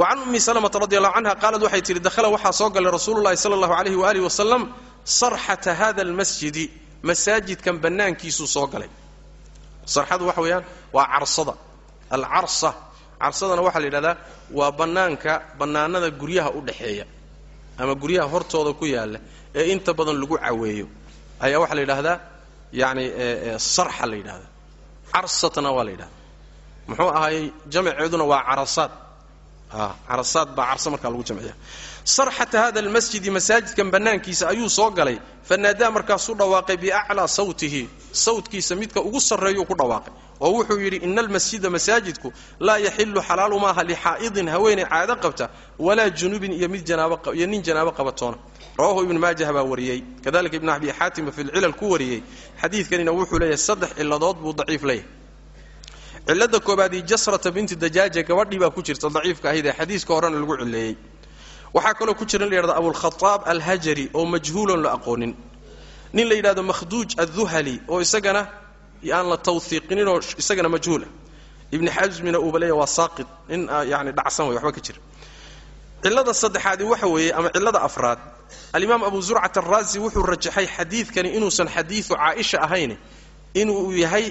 wacan ummi salamata radi allahu canha qaalad waxay tihi dakhala waxaa soo galay rasuulu llahi sala allahu alayhi waaalih wasalam sarxata hada almasjidi. Masaajidkan bannaankiisuu soo galay. Sarxadu waxa weeyaan waa carsada. Alcarsa. Carsadana waxaa la yidhahdaa waa bannaanka bannaanada guryaha u dhexeeya ama guryaha hortooda ku yaalla ee inta badan lagu caweeyo. Ayaa waxaa la yidhaahdaa yani sarxa la yidhahdaa. Carsatna waa la yidhahdaa. Muxuu ahaayey jamceeduna waa carasaad carasaad baa carso markaa lagu jamciya sarxata hada almasjidi masaajidkan bannaankiisa ayuu soo galay fanaadaa markaasuu dhawaaqay biaclaa sawtihi. Sawtkiisa midka ugu sarreeyuu ku dhawaaqay oo wuxuu yidhi ina almasjida masaajidku laa yaxilu xalaalu maaha lixaa'idin haweeney caado qabta walaa junubin iyo mid iyo nin janaabo qabatoona. Rawahu ibnu maajah baa wariyey. Kadalika ibnu abi xaatima fi lcilal ku wariyey. Xadiidkanina wuxuu leeyahay saddex ciladood buu daciif leeyahay cilada koobaadii jasrata binti dajaaja gabadhii baa ku jirta daciifka ahayd ee xadiiska horena lagu cileeyey waxaa kaloo ku jira in la yidhahdo abulkhaaab alhajari oo majhuulon la aqoonin. Nin la yidhahdo makhduuj adduhali oo isagana aan la tawhiiqininoo isagana majhuula ibni xasmina uuba leeya waa saaqid nin yani dhacsan way waxba ka jira. Cilada saddexaadi waxa weeye ama cilada afraad alimaam abu zurcat araazi wuxuu rajaxay xadiidkani inuusan xadiiu caaisha ahayn inuu yahay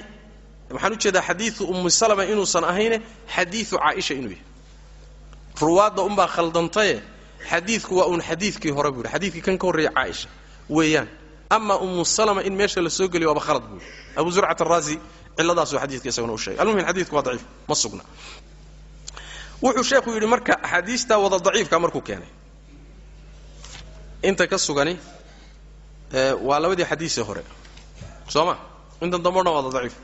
waxaan u jeedaa xadiiu ummu salama inuusan ahayne xadiiu caaisha inuu yahay. Ruwaadda unbaa khaldantaye xadiidku waa uun xadiidkii hore buu yidhi. Xadiidkii kan ka horreeya caaisha. Weeyaan. Ama ummu salama in meesha la soo geliyo waaba khalad buu yidhi. Abu zurcat araazi ciladaasuu xadiidka isaguna u sheegay. Almuhim xadiidku waa daciif. Ma sugna. Wuxuu sheekhu yidhi marka axaadiistaa wada daciifka markuu keenay. Inta ka sugani waa labadii xadiisee hore. Soo ma? Intan dambona wada daciif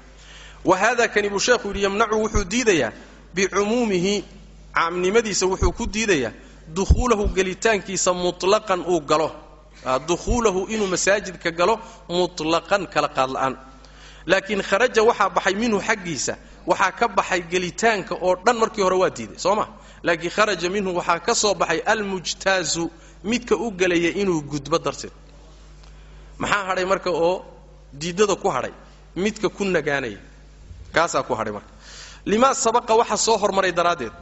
wa haada kani buu sheekhu yidhi yamnacu wuxuu diidayaa bicumuumihi caamnimadiisa wuxuu ku diidayaa dukhuulahu gelitaankiisa mutlaqan uu galo dukhuulahu inuu masaajidka galo mutlaqan kala qaad la'aan kharaja waxaa baxay minhu xaggiisa waxaa ka baxay gelitaanka oo dhan markii hore waa diiday soo ma kharaja minhu waxaa ka soo baxay almujtaazu midka u gelaya inuu gudbo darteed maxaa hadhay marka oo diidada ku hadhay midka ku nagaanaya kaasaa ku hadhay marka. Limaa sabaqa waxa soo hormaray daraaddeed.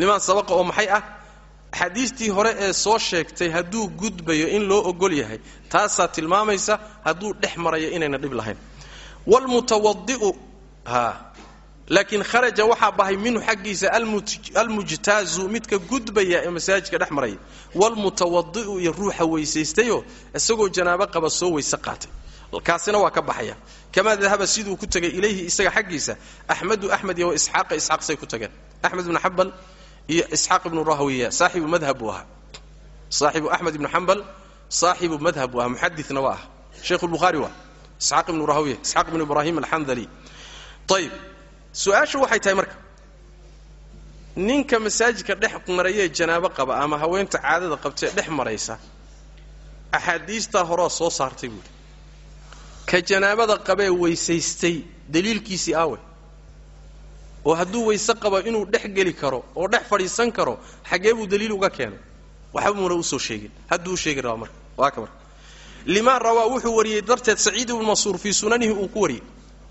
Limaa sabaqa oo maxay ah? Xadiistii hore ee soo sheegtay hadduu gudbayo in loo ogol yahay taasaa tilmaamaysa hadduu dhex marayo inayna dhib lahayn. Wlmutawadi'u ha laakiin kharaja waxaa bahay minhu xaggiisa almujtaazu midka gudbaya ee masaajidka dhex maraya wlmutawadi'u iyo ruuxa weysaystayoo isagoo janaabo qaba soo weyse qaatay kaasina waa ka baxaya. Kamaa dahaba siduu ku tegay ilayhi isaga xaggiisa axmedu axmed iyo isxaaqa isxaaq say ku tageen. Axmed ibnu xambal iyo isxaaq ibnu rahwiya saaxibu madhab buu ahaa. Saaxibu axmed ibnu xambal saaxibu madhab waa muxadina waa ah. Sheikhu lbukhaari waa. Isxaaq ibnu rahawiya isxaaq ibnu ibraahim alxandali. Ayib su'aashu waxay tahay marka ninka masaajidka dhex marayee janaabo qaba ama haweenta caadada qabtaee dhex maraysa axaadiistaa horaa soo saartay buuhi ka janaabada qabee weysaystay daliilkiisii aawe. oo hadduu weyse qabo inuu dhex geli karo oo dhex fadhiisan karo xaggee buu daliil uga keenay waxba muuna u soo sheegin. Hadduu u sheegi rabaa marka. Waa ka marka. Limaa rawaa wuxuu wariyey darteed saciid ibnu mansuur fii sunanihi uu ku wariyey.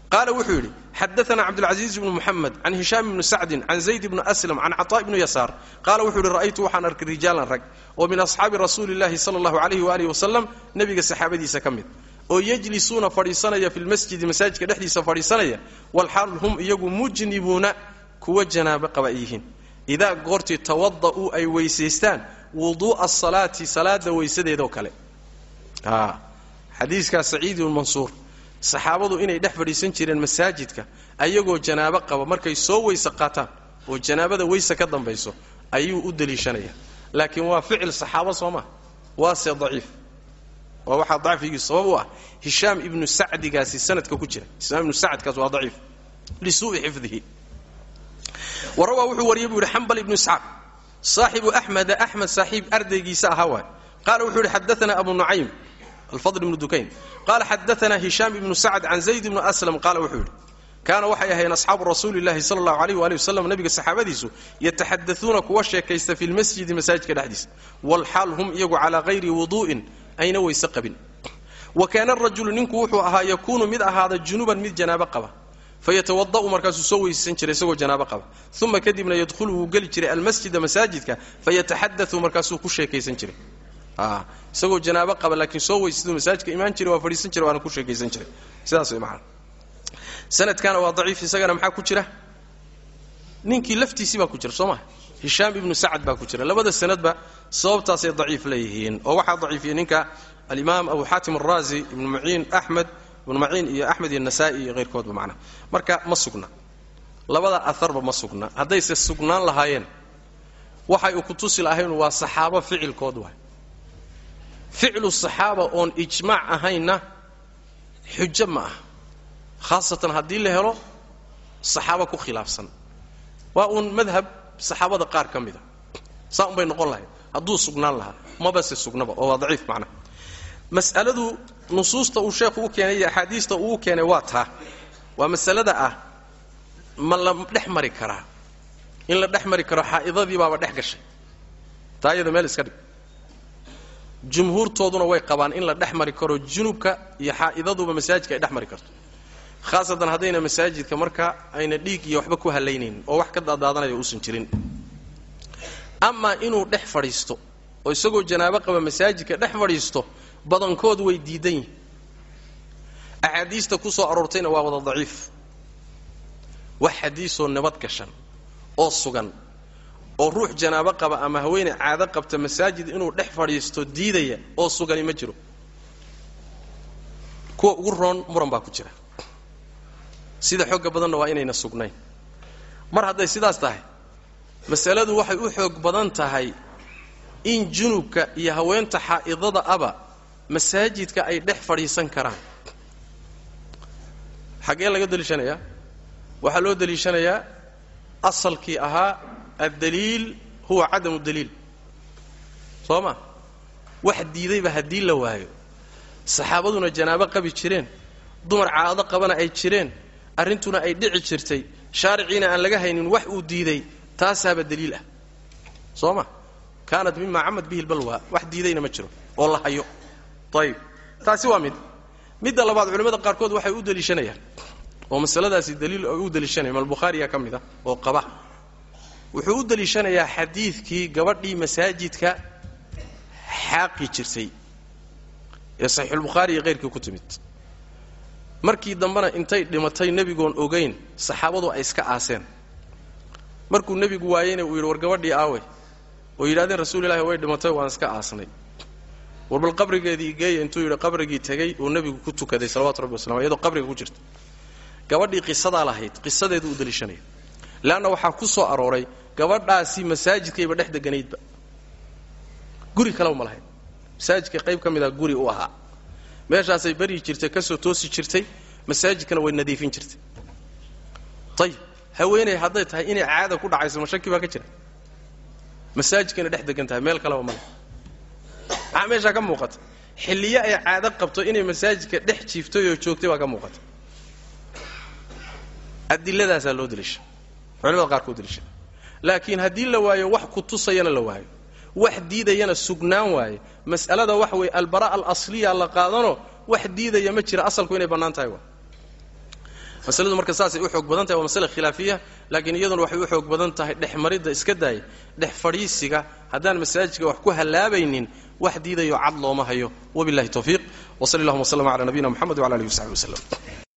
Qaala wuxuu yidhi xadaana cabdulcaziiz ibnu muxamed can hishaam ibni sacdin can zayd ibni aslam can cataa ibni yasaar. Qaala wuxuu yidhi ra'aytu waxaan arkay rijaalan rag oo min asxaabi rasuuli llahi sala allahu alayhi waalihi wasalam nebiga saxaabadiisa ka mid oo yejlisuuna fadhiisanaya fi lmasjidi masaajidka dhexdiisa fadhiisanaya walxaal hum iyagu mujnibuuna kuwa janaabo qaba yihiin. Idaa goortii tawada'uu ay weysaystaan wuduu'a asalaati salaada weysadeedoo kale. Xadiiskaa saciid mansuur saxaabadu inay dhex fadhiisan jireen masaajidka ayagoo janaabo qaba markay soo weyse qaataan oo janaabada weyse ka dambayso ayuu u deliishanaya. Laakiin waa ficil saxaabo soo maa waase daciif waa waxaa dacfigii sabab u ah hishaam ibnu sacdigaasi sanadka ku jira. Hishaam ibnu sacdkaas waa daciif. Lisuui xifdihi. Warawaa wuxuu wariyey buu yidhi xambal ibnu isxaaq saaxibu axmeda axmed saaxiib ardaygiisa ahaa waay. Qaala wuxuu yidhi xadaana abu nucaym alfadl ibnu dukayn. Qaala xadaana hishaam ibnu sacd can zayd ibnu aslam. Qaala wuxuu yidhi kaana waxay ahayn asxaabu rasuuli sala allahu alayh waali wasalam nabiga saxaabadiisu yataxadauuna kuwa sheekaysta fi lmasjidi masaajidka dhexdiisa. Walxaal hum iyagu calaa hayri wuduu'in ayna weyse qabin. Wa kaana arajulu ninku wuxuu ahaa yakuunu mid ahaada junuban mid janaabo qaba. Fayatawada'u markaasuu soo weysaysan jiray isagoo janaabo qaba. Uma kadibna yadkhulu wuu geli jiray almasjida masaajidka fayataxadau markaasuu ku sheekaysan jiray. Isagoo janaabo qaba laakiin soo weysadu masaajidka imaan jiray waa fadhiisan jiray waana ku sheekaysan jiray. Sidaas way macana sanadkana waa daciif isagana maxaa ku jira? Ninkii laftiisii baa ku jira soo maha hishaam ibnu sacad baa ku jira. Labada sanadba sababtaasay daciif leeyihiin. Oo waxaa daciifiyey ninka alimaam abu xaatim araazi ibnu muciin axmed ibnu maciin iyo axmed iyo nasaai iyo keyrkoodba macnaha marka ma sugna. Labada aharba ma sugna. Haddayse sugnaan lahaayeen waxay u ku tusi lahayn waa saxaabo ficilkood waay. Ficlu saxaaba oon ijmaac ahaynna xujo ma ah khaasatan haddii la helo saxaabo ku khilaafsan. Waa uun madhab saxaabada qaar ka mida saa un bay noqon lahayd. Hadduu sugnaan lahaa mabase sugnaba oo waa daciif macnaha mas'aladu nusuusta uu sheekhu u keenay iyo axaadiista uu u keenay waa taa. Waa masalada ah ma la dhex mari karaa. In la dhex mari karo xaa'idadii baaba dhex gashay. Taa iyada meel iska dhig. Jumhuurtooduna way qabaan in la dhex mari karo junubka iyo xaa'idaduba masaajidka ay dhex mari karto khaasatan haddayna masaajidka marka ayna dhiig iyo waxba ku hallaynaynin oo wax ka daadaadanaya uusan jirin. Amaa inuu dhex fadhiisto oo isagoo janaabo qaba masaajidka dhex fadhiisto badankood way diidan yihiin axaadiista ku soo aroortayna waa wada daciif. Wax xadiisoo nabad gashan oo sugan oo ruux janaabo qaba ama haweeney caado qabta masaajid inuu dhex fadhiisto diidaya oo sugani ma jiro. Kuwa ugu roon muran baa ku jira sida xooga badanna waa inayna sugnayn. Mar hadday sidaas tahay masaladu waxay u xoog badan tahay in junubka iyo haweenta xaa'idada aba masaajidka ay dhex fadhiisan karaan. Xaggee laga deliishanayaa? Waxaa loo deliishanayaa asalkii ahaa addaliil huwa cadamu daliil. Soo ma? Wax diidayba haddii la waayo. Saxaabaduna janaabo qabi jireen dumar caado qabana ay jireen arrintuna ay dhici jirtay shaariciina aan laga haynin wax uu diiday taasaaba daliil ah. Soo ma? Kaanat mima camad bihi lbalwa wax diidayna ma jiro oo la hayo. Ayib taasi waa mid. Midda labaad culimmada qaarkood waxay u deliishanayaan oo masaladaasi daliil u deliishanaya malbukhaariya ka mid a oo qaba. Wuxuu u deliishanayaa xadiidkii gabadhii masaajidka xaaqi jirtay ee saxiixulbukhaari iyo keyrkii ku timid markii dambena intay dhimatay nebigoon ogayn saxaabadu ay iska aaseen. Markuu nebigu waayeyna uu yidhi war gabadhii aawe. Oo yidhahdeen rasuulillahi way dhimatay waan iska aasnay. War bal qabrigeedii geeya intuu yidhi qabrigii tegey uu nebigu ku tukaday salawatu rabbi waslam iyadoo qabriga ku jirta. Gabadhii qisadaa lahayd qisadeedu u deliishanaya leanna waxaa ku soo arooray gabadhaasi masaajidkayba dhex deganaydba. Guri kaleba ma lahayn. Masaajidka qayb ka mida guri u ahaa meeshaasay baryi jirtay ka soo toosi jirtay masaajidkana way nadiifin jirtay. Ayib haweeney hadday tahay inay caada ku dhacayso ma baa ka jira? Masaajidkana dhex degan tahay meel kaleba male maxaa meeshaa ka muuqata? Xilliyo ay caado qabto inay masaajidka dhex jiiftay oo joogtay baa ka muuqata. Adiladaasaa loo deliisha culamada qaarkood deliisha laakiin haddii la waayo wax ku tusayana la waayo wax diidayana sugnaan waaye. Mas'alada waxa weeye albara alasliya la qaadano wax diidaya ma jira asalku inay bannaan tahay waa. Masaladu marka saasay u xoog badan tahay waa masale khilaafiya laakiin iyaduna waxay u xoog badan tahay dhex maridda iska daaya dhex fadhiisiga haddaan masaajidka wax ku hallaabaynin wax diidayo cad looma hayo. Wabillahi tawfiiq. Wa sali allahuma w sllam ala nabiyina moxamed wala alihi wasaxbi waslem